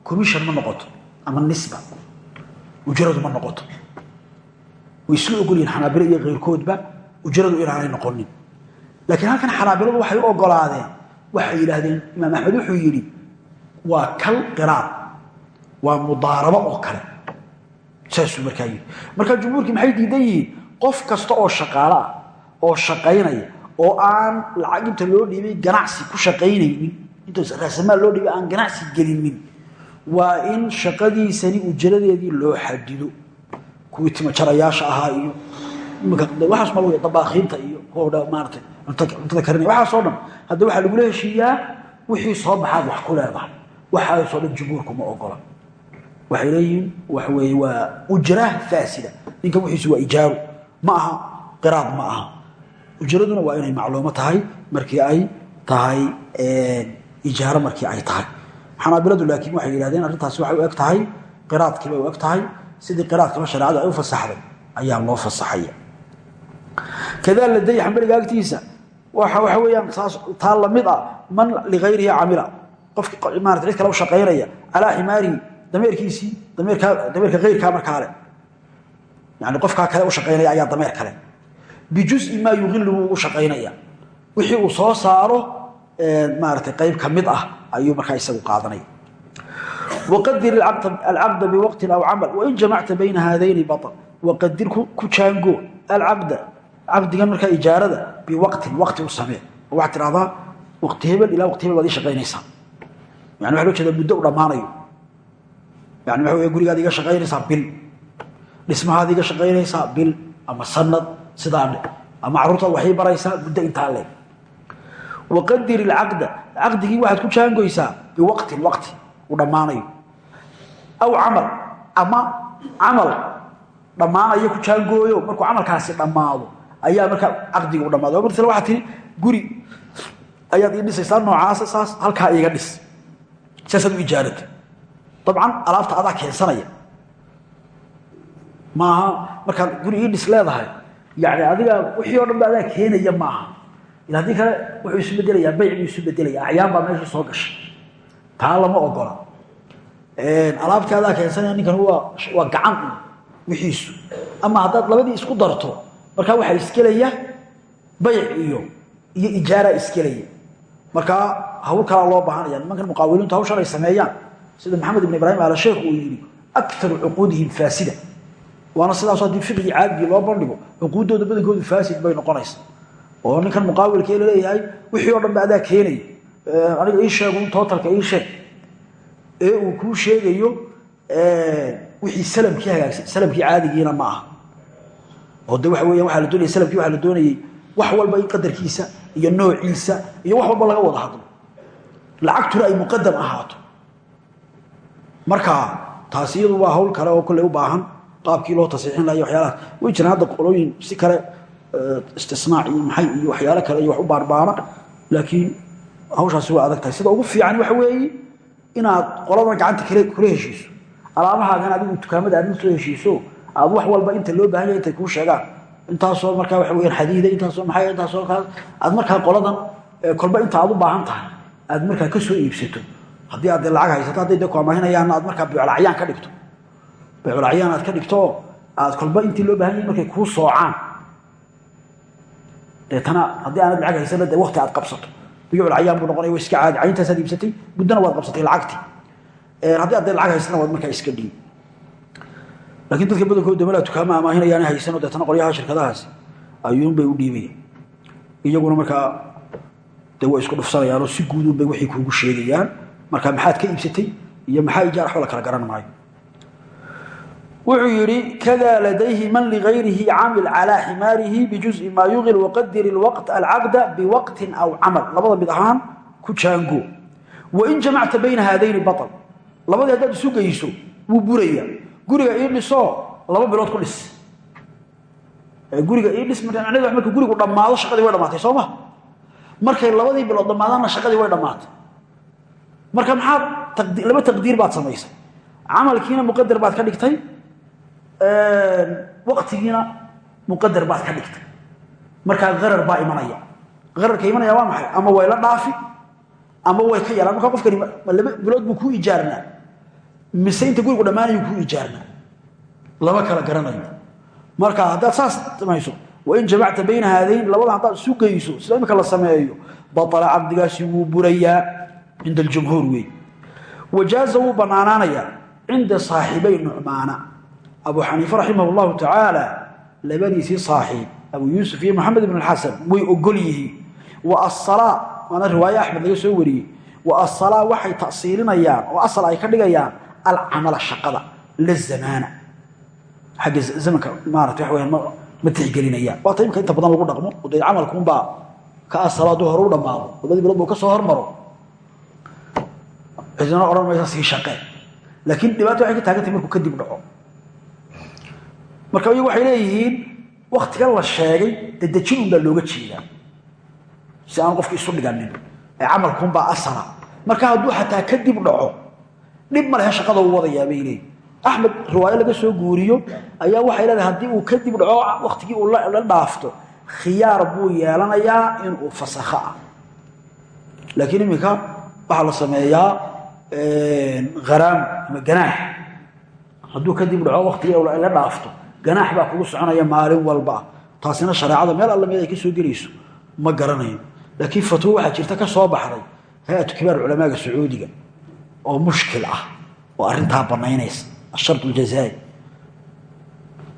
Speaker 1: commission ma noqoto ama nisba. Ujradu ma noqoto. Way isla ogolyihin xanaabilo iyo keyrkoodba ujradu inaanay noqonin. Laakiin halkan xanaabiladu waxay u ogolaadeen waxay yidhaahdeen imaam axmed wuxuu yidhi waa kal qiraad waa mudaarabo oo kale. Saasuu markaa yidhi. Markaa jumhuurkii maxay diidan yihiin? Qof kasta oo shaqaalo ah oo shaqaynaya oo aan lacag inta loo dhiibay ganacsi ku shaqaynaynin inta raasamaal loo dhiibay aan ganacsi gelinin waa in shaqadiisani ujradeedii loo xadido kuwii timajarayaasha ahaa iyo dabaakiinta iyo cuntada karinaya. Waxaasoo dhan hadda waxaa lagula heshiiyaa wixii soo baxaad wax ku leedahay. Waxaasoo dhan jumhuurku ma ogola. Waxay leeyihiin waxa weeye waa ujra faasida. Ninkan wixiisu waa ijaaru. Ma aha qiraad ma aha. Ujraduna waa inay macluumo tahay markii ay tahay ijaaro markii ay tahay xanaabiladu laakiin waxay yidhahdeen arrintaasi waxay u eg tahay qiraadkiibay u eg tahay. Sidii qiraadkaba shareecadu ay u fasaxday ayaa loo fasaxaya. Kadaa laday xambaliga agtiisa waxa waxa weeyaan saas taa la mid ah man ligayrihi camila. Qofki maarata cid kale u shaqaynaya calaa ximaarihi dameerkiisii dameerka hayrkaa markaa le yani qofkaa kale u shaqaynaya ayaa dameer kale. Bijuzi maa yuqilu buu ugu shaqaynaya. Wixii uu soo saaro maarata qayb ka mid ah ayuu markaa isagu qaadanaya waqadir alcaqda biwaqtin aw camal wain jamacta bayna haadayni baطl waqadir ku jaango alcaqda caqdigan markaa ijaarada biwaqtin waqti u samee. Oo waxaad tidhahdaa waqti hebel ilaa waqti hebel baad ii shaqaynaysaa. Yani waxa loo jeeda muddo u dhammaanayo. Yani waxa wey gurigaad iga shaqaynaysaa bil dhismahaad iga shaqaynaysaa bil ama sanad sidaa ama carruurtaad waxay baraysaa muddo intaa le waqadir ilcaqda caqdigii waxaad ku jaangoysaa biwaqtin waqti u dhammaanayo. Aw camal ama camal dhammaanayo ku jaangooyo markuu camalkaasi dhammaado ayaa markaa caqdigi u dhamaado o maala waxaa tihi guri ayaad ii dhisaysaa noocaasa saas halkaa iiga dhis. Saasaad u ijaarata dabcan alaabta adaa keensanaya. Maaha markaad guri ii dhis leedahay yani adiga wixii o dhan ba adaa keenaya maaha haddii kale wuxuu isu bedelayaa bayc buu isu bedelaya acyaan baa meesha soo gashay. Taa lama ogola alaabtii adaa keensanaya ninkan waa gacan wixiisu. Ama haddaad labadii isku darto markaa waxaa iskelaya bayc iyo iyo ijaara iskelaya. Markaa hawl kalaa loo baahanaya nimankan muqaawiliintu hawshan ay sameeyaan. Sida maxamed ibn ibraahim al sheekh uu yidhi akaru cuquudihim faasida. Waana sidaaso haddii fiqigii caagigii loo bandhigo cuquuddooda badankoodu faasid bay noqonaysa oo ninkan muqaawilkee la leeyahay wixii oo dhan ba adaa keenaya aniga ii sheegun tootalka ii sheeg. Ee uu kuu sheegayo wixii salamkii hagaagsan salamkii caadigiina ma aha. Oo de waxa weya waaa la doonaya salafkii waxaa la doonayey wax walba in qadarkiisa iyo noociisa iyo wax walba laga wada hadlo. Lacagtuna ay muqadam ahaato. Marka taasi iyadu waa hawl kale oo kolley u baahan. Qaabkii loo tasiixin lahay waxyaalahaas. Way jiraan hadda qolooyin si kale istisnaac iyo maxay iyo waxyaalo kale iyo wax u baarbaana laakiin hawshaasi waa adag tahay sida ugu fiican waxa weeye inaad qoladan gacanta kula heshiiso. Alaabahaagan adigu dukaamada aad soo heshiiso aad wax walba inta loo baahan intay kuu sheegaan. Intaasoo markaa waxa weyaan xadiida intaasoo maxay intaasoo kaas. Aad markaa qoladan kolba inta aad u baahan tahay aad markaa ka soo iibsato. Haddii aad lacag haysato hadday dee ku amaahinayaanna aad markaa beeculacyaan ka dhigto. Beeculacyaan aad ka dhigto aad kolba intii loo baahan markay kuu soocaan deetana haddii aanad lacag haysana dee waqti aad qabsato. Biyuculcayaan buu noqonaya iska caadi cayntaasaad iibsatay muddana waad qabsatay lacagtii haddii aad lacag haysana waad markaa iska dhiib lakiin dadka badankooda damalaa dukaama amaahinayaan haysano deetana qolyaha shirkadahaasi ayuunbay u dhiibayaan iyaguna markaa de way isku dhufsanayaanoo si guudunbay waxay kuugu sheegayaan. Marka maxaad ka iibsatay iyo maxaa ijaar waxba la kala garan maayo wuxuu yidhi kadaa ladayhi man ligayrihi camil calaa ximaarihi bijuzi maa yuqil waqadir ilwaqt alcaqda biwaqtin aw camal. Labada mid ahaan ku jaango. Wain jamacta bayna haadayni baal labadii haddaad isu geyso wuu buraya. Guriga ii dhisoo laba bilood ku dhis. Guriga ii dhis marka gurigu dhammaado shaqadii way dhamaatay soo ma? Markay labadii bilood dhammaadaanna shaqadii way dhammaatay. Marka maxaad laba taqdiir baad samaysay camalkiina muqadar baad ka dhigtay waqtigiina muqadar baad ka dhigtay. Markaa qarar baa imanaya. Qararka imanaya waa maxay? Ama way la dhaafi ama way ka yaraan. Markaa qofkani laba bilood buu kuu ijaarnaa. Mise inta gurigu dhammaanayu kuu ijaarnaa. Lama kala garanayo. Marka haddaad saas samayso wain jamacta bayna haadayn labada haddaad isu geyso sida sameeyo? Baala cabdigaasi wuu burayaa cinda aljumhuur wey wajaaza wuu bannaanaanayaa cinda nucmaana abu xaniife raximah llahu tacaala labadiisii saaxiib abu yuusuf iyo maxamed ibn xasan way ogol yihiin. Waana riwaaye axmed laga soo wariyey. Wa asalaa waxay tasiilinayaan oo asal ay ka dhigayaan alcamala shaqada la zamaana. Xagga zamanka maarata waxa weyaan ma tixgelinayaan. Waata imika inta badan lagu dhaqmo oo dee camalkuunbaa ka asalo hadduu hore u dhammaado labadii bilood buu ka soo hormaro. Cidina odhan maysa sii shaqee. Laakiin dhibaata waxay ka taagan tahay markuu kadib dhaco marka iyagu waxay leeyihiin waktigan la sheegay dedejin un baa looga jeedaa. Si aan qofki isu dhiganin ee camalkuunbaa asala marka hadduu xataa kadib dhaco dhib ma lehe shaqada uu wadayaa bay leeyihiin axmed riwaayo laga soo guuriyo ayaa waxay leedahay haddii uu kadib dhaco waktigii uu la dhaafto khiyaar buu yeelanayaa inuu fasakho ah. Laakiin iminka waxaa la sameeyaa haraam ama ganaax. Hadduu kadib dhaco waktigii la dhaafto ganaax baa kugu soconaya maalin walba. Taasina shareecada meel alla meel ay ka soo gelayso ma garanayo laakiin fatwo waxaa jirta ka soo baxday hay'atu kibaar culamaaga sacuudiga oo mushkil ah oo arrintaa banaynaysa ashar ljazaa'i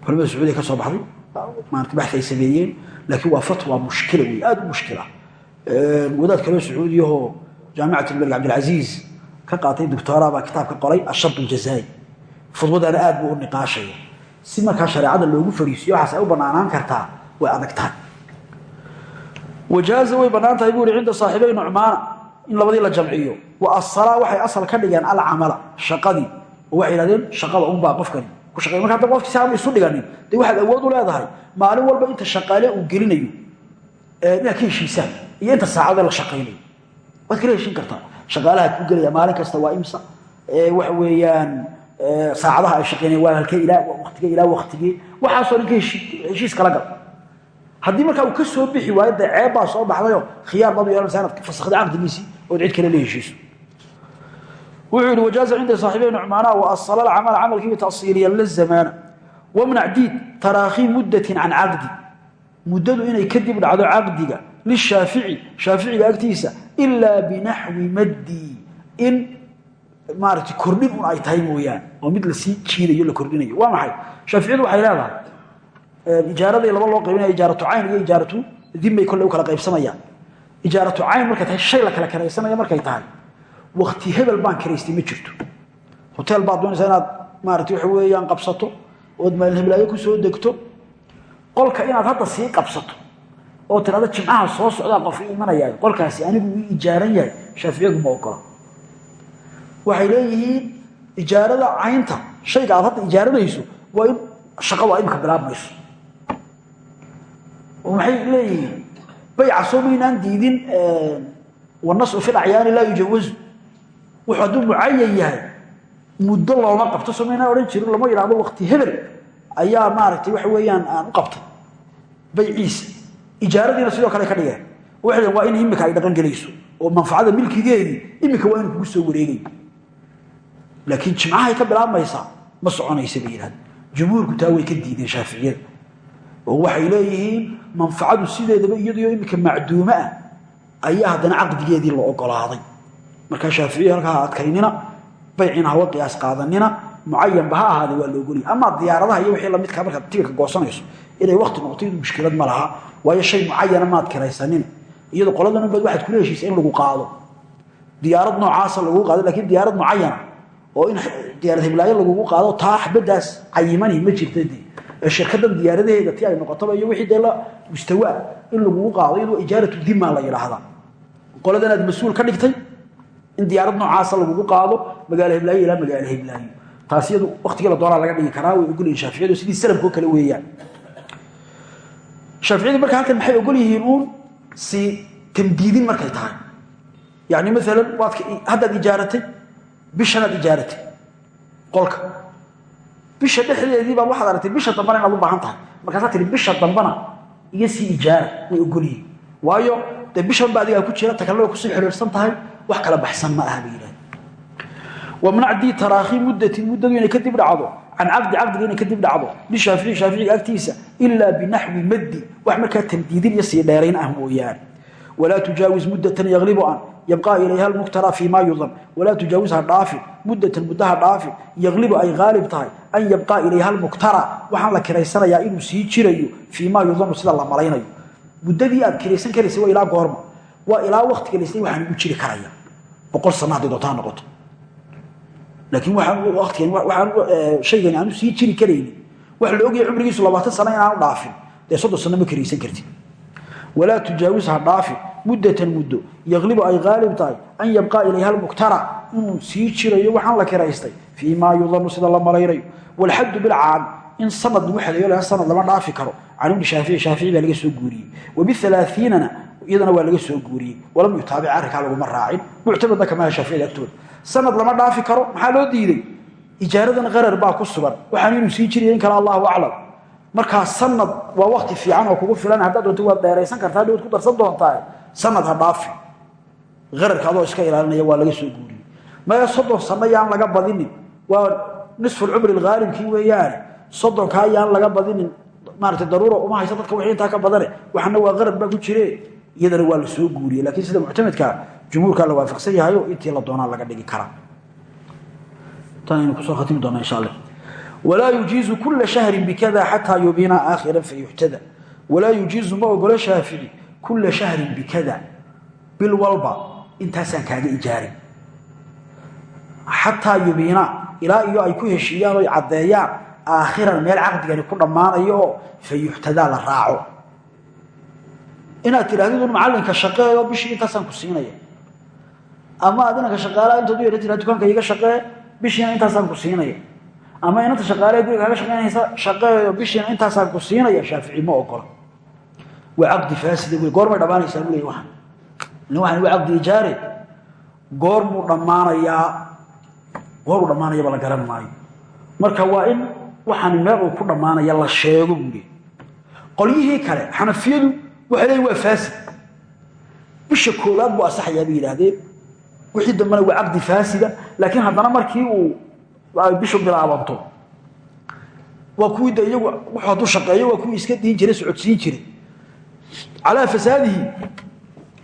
Speaker 1: culamada sacuudiga ka soo baxday maarata baxi sameeyeen laakiin waa fatwa mushkila wey aada u mushkil ah. Wadaad kaloo sacuudiyahoo jaamicat malik cabdilcasiis ka qaatay doctoora baa kitaab ka qoray ashar ljazaa'i fudwadana aad buu u niqaashaya si markaa shareecada loogu fariisiyo waxaas ay u banaanaan kartaa way adag tahay wajaaza way bannaan tahay buu ihi cinda saaxiibay nucmaana in labadii la jamciyo. Wa asalaa waxay asal ka dhigeen alcamala shaqadii. Oo waxay yidhahdeen shaqada unbaa qofkani. Ku shaqey marka hadda qofkii si isu dhiganin dee waxaad awood u leedahay maalin walba inta shaqaale uu gelinayo inaad ka heshiisaan iyo inta saacada la shaqaynayo. Waad kala heshiin kartaa. Shaqaalaha ku gelaya maalin kasta waa imsa. Waxa weeyaan saacadaha ay shaqeynaya waa halkee ilaa waqtigee ilaa waqtigee waxaasoo dhan ka heshiis kala gal haddii markaa uu ka soo bixi waayo dee ceeb baa soo baxdayo khiyaar baad u yeelanaysaa inaad fasakhday caqdigiisii ood cid kale la heshiiso. Wuxuu yihi wajaaza cinda saaxiibey nucmaana wa asala alcamala camalkii tasiiliyan la zamaana. Wamnac diid taraakhi muddatin can caqdi. Muddadu inay kadib dhacdo caqdiga lishaafici shaaficiga agtiisa ilaa binaxwi maddi in maarata kordhin un ay tahay mooyaan oo mid la sii jiidayo la kordhinayo. Waa maxay? Shaaficiyadu waxay leedahay ijaaraday laba loo qaybinaya ijaaratu cayn iyo ijaaratu dimmay kolley kala qaybsamayaan. Ijaaratu cayn markay tahay shay la kala karaysanaya markay tahay. Wakti hebel baan karaystay ma jirto. Hotel baad doonaysaa inaad maarata weeyaan qabsato ood maalin heblaayo ku soo degto. Qolka inaad hadda sii qabsato oo tirada jimcaha soo socdaa qof i qolkaasi anigu ijaaran yahay shaaficiyadu ma ogola waxay leeyihiin ijaarada caynta. Shayga aad hadda ijaaranayso waa in shaqadu a imika bilaabmayso. Maxay leeyihiin? Bayca soo maynaan diidin wanasu fi acyaani laa yujawazu. Wuxuu hadduu mucayan yahay muddo looma qabto soo odhan jirin lama yidhahdo wakti hebel ayaa maaragtay waxa weeyaan aan u qabtay bayciisa ijaaradiina sidoo kale ka dhigeen waxay waa in imika ay dhaqan gelayso oo manfacada milkigeedii imika waa inu kugu soo wareegayo laakiin jimcahay ka bilaabmaysaa ma soconaysa bay yidhahda jumhuurku taa way ka diideen shaaficiyada oo waxay leeyihiin manfacadu sideedaba iyadoo imika macduumo ah ayaa haddana caqdigeedii la ogolaaday. Markaa shaaficiya halkaa ha adkaynina baycina hawa qiyaas qaadanina mucayanba ha ahaade waa laogolya amaa diyaaradaha iyo wixii lamidkaa markaad tigirka goosanayso inay wakti noqoto iyadu mushkilad ma laha waayo shay mucayana maad kiraysanina iyado qoladan unbaad waxaad kula heshiisa in lagu qaado. Diyaarad noocaasa lagugu qaado lakiin diyaarad mucayana oo in diyaarad hiblaayo lagugu qaado taa xabadaas cayimani ma jirta de ee shirkadan diyaaradaheeda ti ay noqotaba iyo wixii dee la mustawaa in lagugu qaado iyadoo ijaaratu dima la yidhaahdaa qoladan aad mas'uul ka dhigtay in diyaarad noocaasa lagugu qaado magaalo hiblaayo ilaa magaalo hiblaayo. Taas iyadu waktigii la doonaa laga dhigi karaa way ogolyihin shaaficiyadu sidii salamkao kale weeyaan. Shaaficiyadu marka halkan maxay ogol yihiin uun? Si tamdiidin markay tahay. Yani maalan waad haddaad ijaaratay bishanaad ijaaratay qolka. Bisha dhexdeedii baad waxaad aragtay bisha dambana inaad u baahan tahay. Markaasaa tihi bisha dambana iyo sii ijaara way ogolyihiin waayo dee bishan ba adigaa ku jira ta kalena way ku sii xiriirsan tahay wax kala baxsan ma aha bay yidhahda wamnacdii taraakhi muddatin muddadu inay kadib dhacdo can caqdi caqdiga inay kadib dhacdo lishaafici shaaficiga agtiisa ilaa binaxwi maddi wax markaa tamdiidin iyo sii dheerayn ah mooyaane walaa tujaawis muddatan yaglibu an yabqaa ilayha almuktara fii maa yudan walaa tujaawizha dhaafi muddatan muddaha dhaafi yaglibu ay haalib tahay an yabqaa ilayha almuktara waxaan la kiraysanayaa inuu sii jirayo fii maa yudanu sida la malaynayo muddadii aad kiraysan karaysay waa ilaa goorma waa ilaa waktiga laysay waxaan igu jiri karaya boqol sana hadday doontaa noqoto laakiin waaan waaan shaygani aanu sii jiri karayni waxa la ogyahay cumrigiisu labaatan sano inaanu dhaafin dee soddon sano ma karaysan kartid walaa tujaawizha dhaafi muddatan muddo. Yaglibu ay haalib tahay an yabqaa ilayha almuktara inuu sii jirayo waxaan la kiraystay fii maa yudanu sida la malaynayo. Walxaddu bilcaam in sanad lagu xadeeyo laha sanad lama dhaafi karo. Can ibni shaafici shaafici baa laga soo guuriyey. Wabialaaiinana iyadana waa laga soo guuriyey. Walam yutaabic arrinkaa laguma raacin. Muctamadna kamaha shaaficida agtooda sanad lama dhaafi karo maxaa loo diiday? Ijaaradan qarar baa ku sugan. Waxaan inuu sii aclam markaa sanad waa wakti fiican oo kugu filan haddaad doonto waad dheeraysan kartaa dhowad ku darsan doontaa sanad ha dhaafi. Qararka adoo iska ilaalinaya waa laga soo guuriyey. Maya soddon sano yaan laga badinin waa nisfulcumri alghaalibkii weeyaane soddonkaa yaan laga badinin maarata daruura uma haysa dadka wixii intaa ka badane waxana waa qarar baa ku jire iyadana waa la soo guuriyey laakiin sida muctamedka jumhuurkaa la waafaqsan yahayo intii la doonaa laga dhigi karaa tan aynu ku soo khatimi doonaa insha allah walaa yujiizu kula shahrin bikada xataa yubiina aakhiran fayuxtada walaa yujiizu ma ogolo shaafici kula shahrin bikada. Bil walba intaasaan kaaga ijaarin. Xataa yubiina ilaa iyo ay ku heshiiyaan oy caddeeyaan aakhiran meel caqdigani ku dhammaanayo oo fayuxtadaa la raaco. Inaad tidhahdid un macallinka shaqeeyo bishii intaasaan ku siinaya. Ama aad inanka shaqaalaha intood u yara tiraa dukaanka iga shaqee bishiina ama inanta shaqaalaha guriga kaga shaqeynaysa shaqeeyo bishiina intaasaan ku siinaya shaafici ma ogola. Waa caqdi faasida wey goormay dhammaanaysaa buu leey waxan ila waxan waa caqdi ijaare goormuu dhammaanayaa goormuu dhammaanayaba la garan maayo. Marka waa in waxaan meel uu ku dhammaanaya la sheego buu leey kale xanafiyadu waxay leeyiin waa faasid. Bisha koowaad buu asaxayaa bay yidhaahdeen wixii dambena waa caqdi faasida laakiin haddana markii uu ay bishu bilaabanto. Waa kuwii de iyagu wuxuu hadduu shaqeeyo waa kuwii iska diin jiray socodsiin jiray. Calaa fasaadihi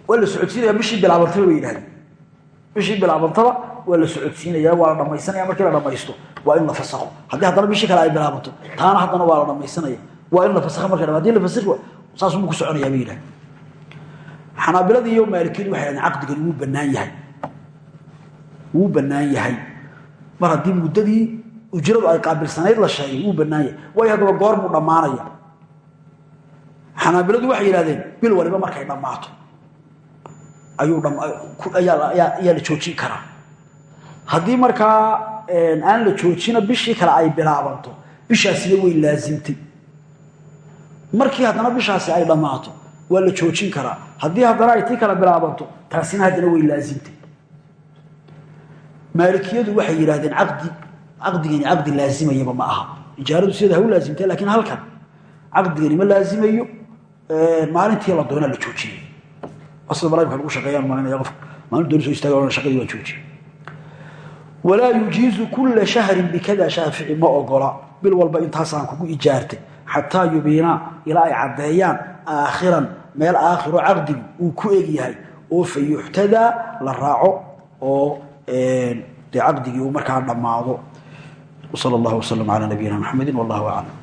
Speaker 1: waa la socodsiinaya bishii bilaabantaba bay yidhahdeen bishii bilaabantaba waa la socodsiinaya waa la dhamaysanaya markii la dhamaysto waa in la fasakho. Haddii haddana bishii kale ay bilaabanto taana haddana waa la dhamaysanaya. Waa in la fasakho marka haddii la fasakhi saasuu ku soconayaa bay yidhahdeen xanaabiladii iyo maalikiyadu waxay dhahdeen caqdigani wuu bannaan yahay. Wuu bannaan yahay mar haddii muddadii ujradu ay qaabilsanayd la sheegay wuu bannaan yahay waayo haddaba goor buu dhammaanaya xanaabiladu waxay yidhahdeen bil waliba markay dhammaato. Ayaa la joojin karaa. Haddii markaa aan la joojina bishii kale ay bilaabanto bishaasina way laasimtay markii haddana bishaasi ay dhammaato waa la joojin karaa. Haddii haddana ay tii kale bilaabanto taasina haddana way laasimtay maalikiyadu waxay yidhahdeen caqdi caqdigani caqdi laazimayaba ma aha. Ijaaradu sida ha u laasimtay lakiin halkan caqdigani ma laazimayo. Maalintii la doonaa la joojiyay asla malaimka lagu shaqeeyaan maalinaya qof maalin dooni soo istaaga shaqadii waan joojiyay walaa yujiizu kula shahrin bikada shaafici ma ogola. Bil walba intaasaan kugu ijaartay xataa yubiinaa ilaa ay caddeeyaan aakhiran meel aakhiro caqdigu uu ku eg yahay. Oo fa yuxtadaa la raaco oo dee caqdigii uu markaa dhammaado wsal allah wslm calaa nabiyina mxamedi wallah aclam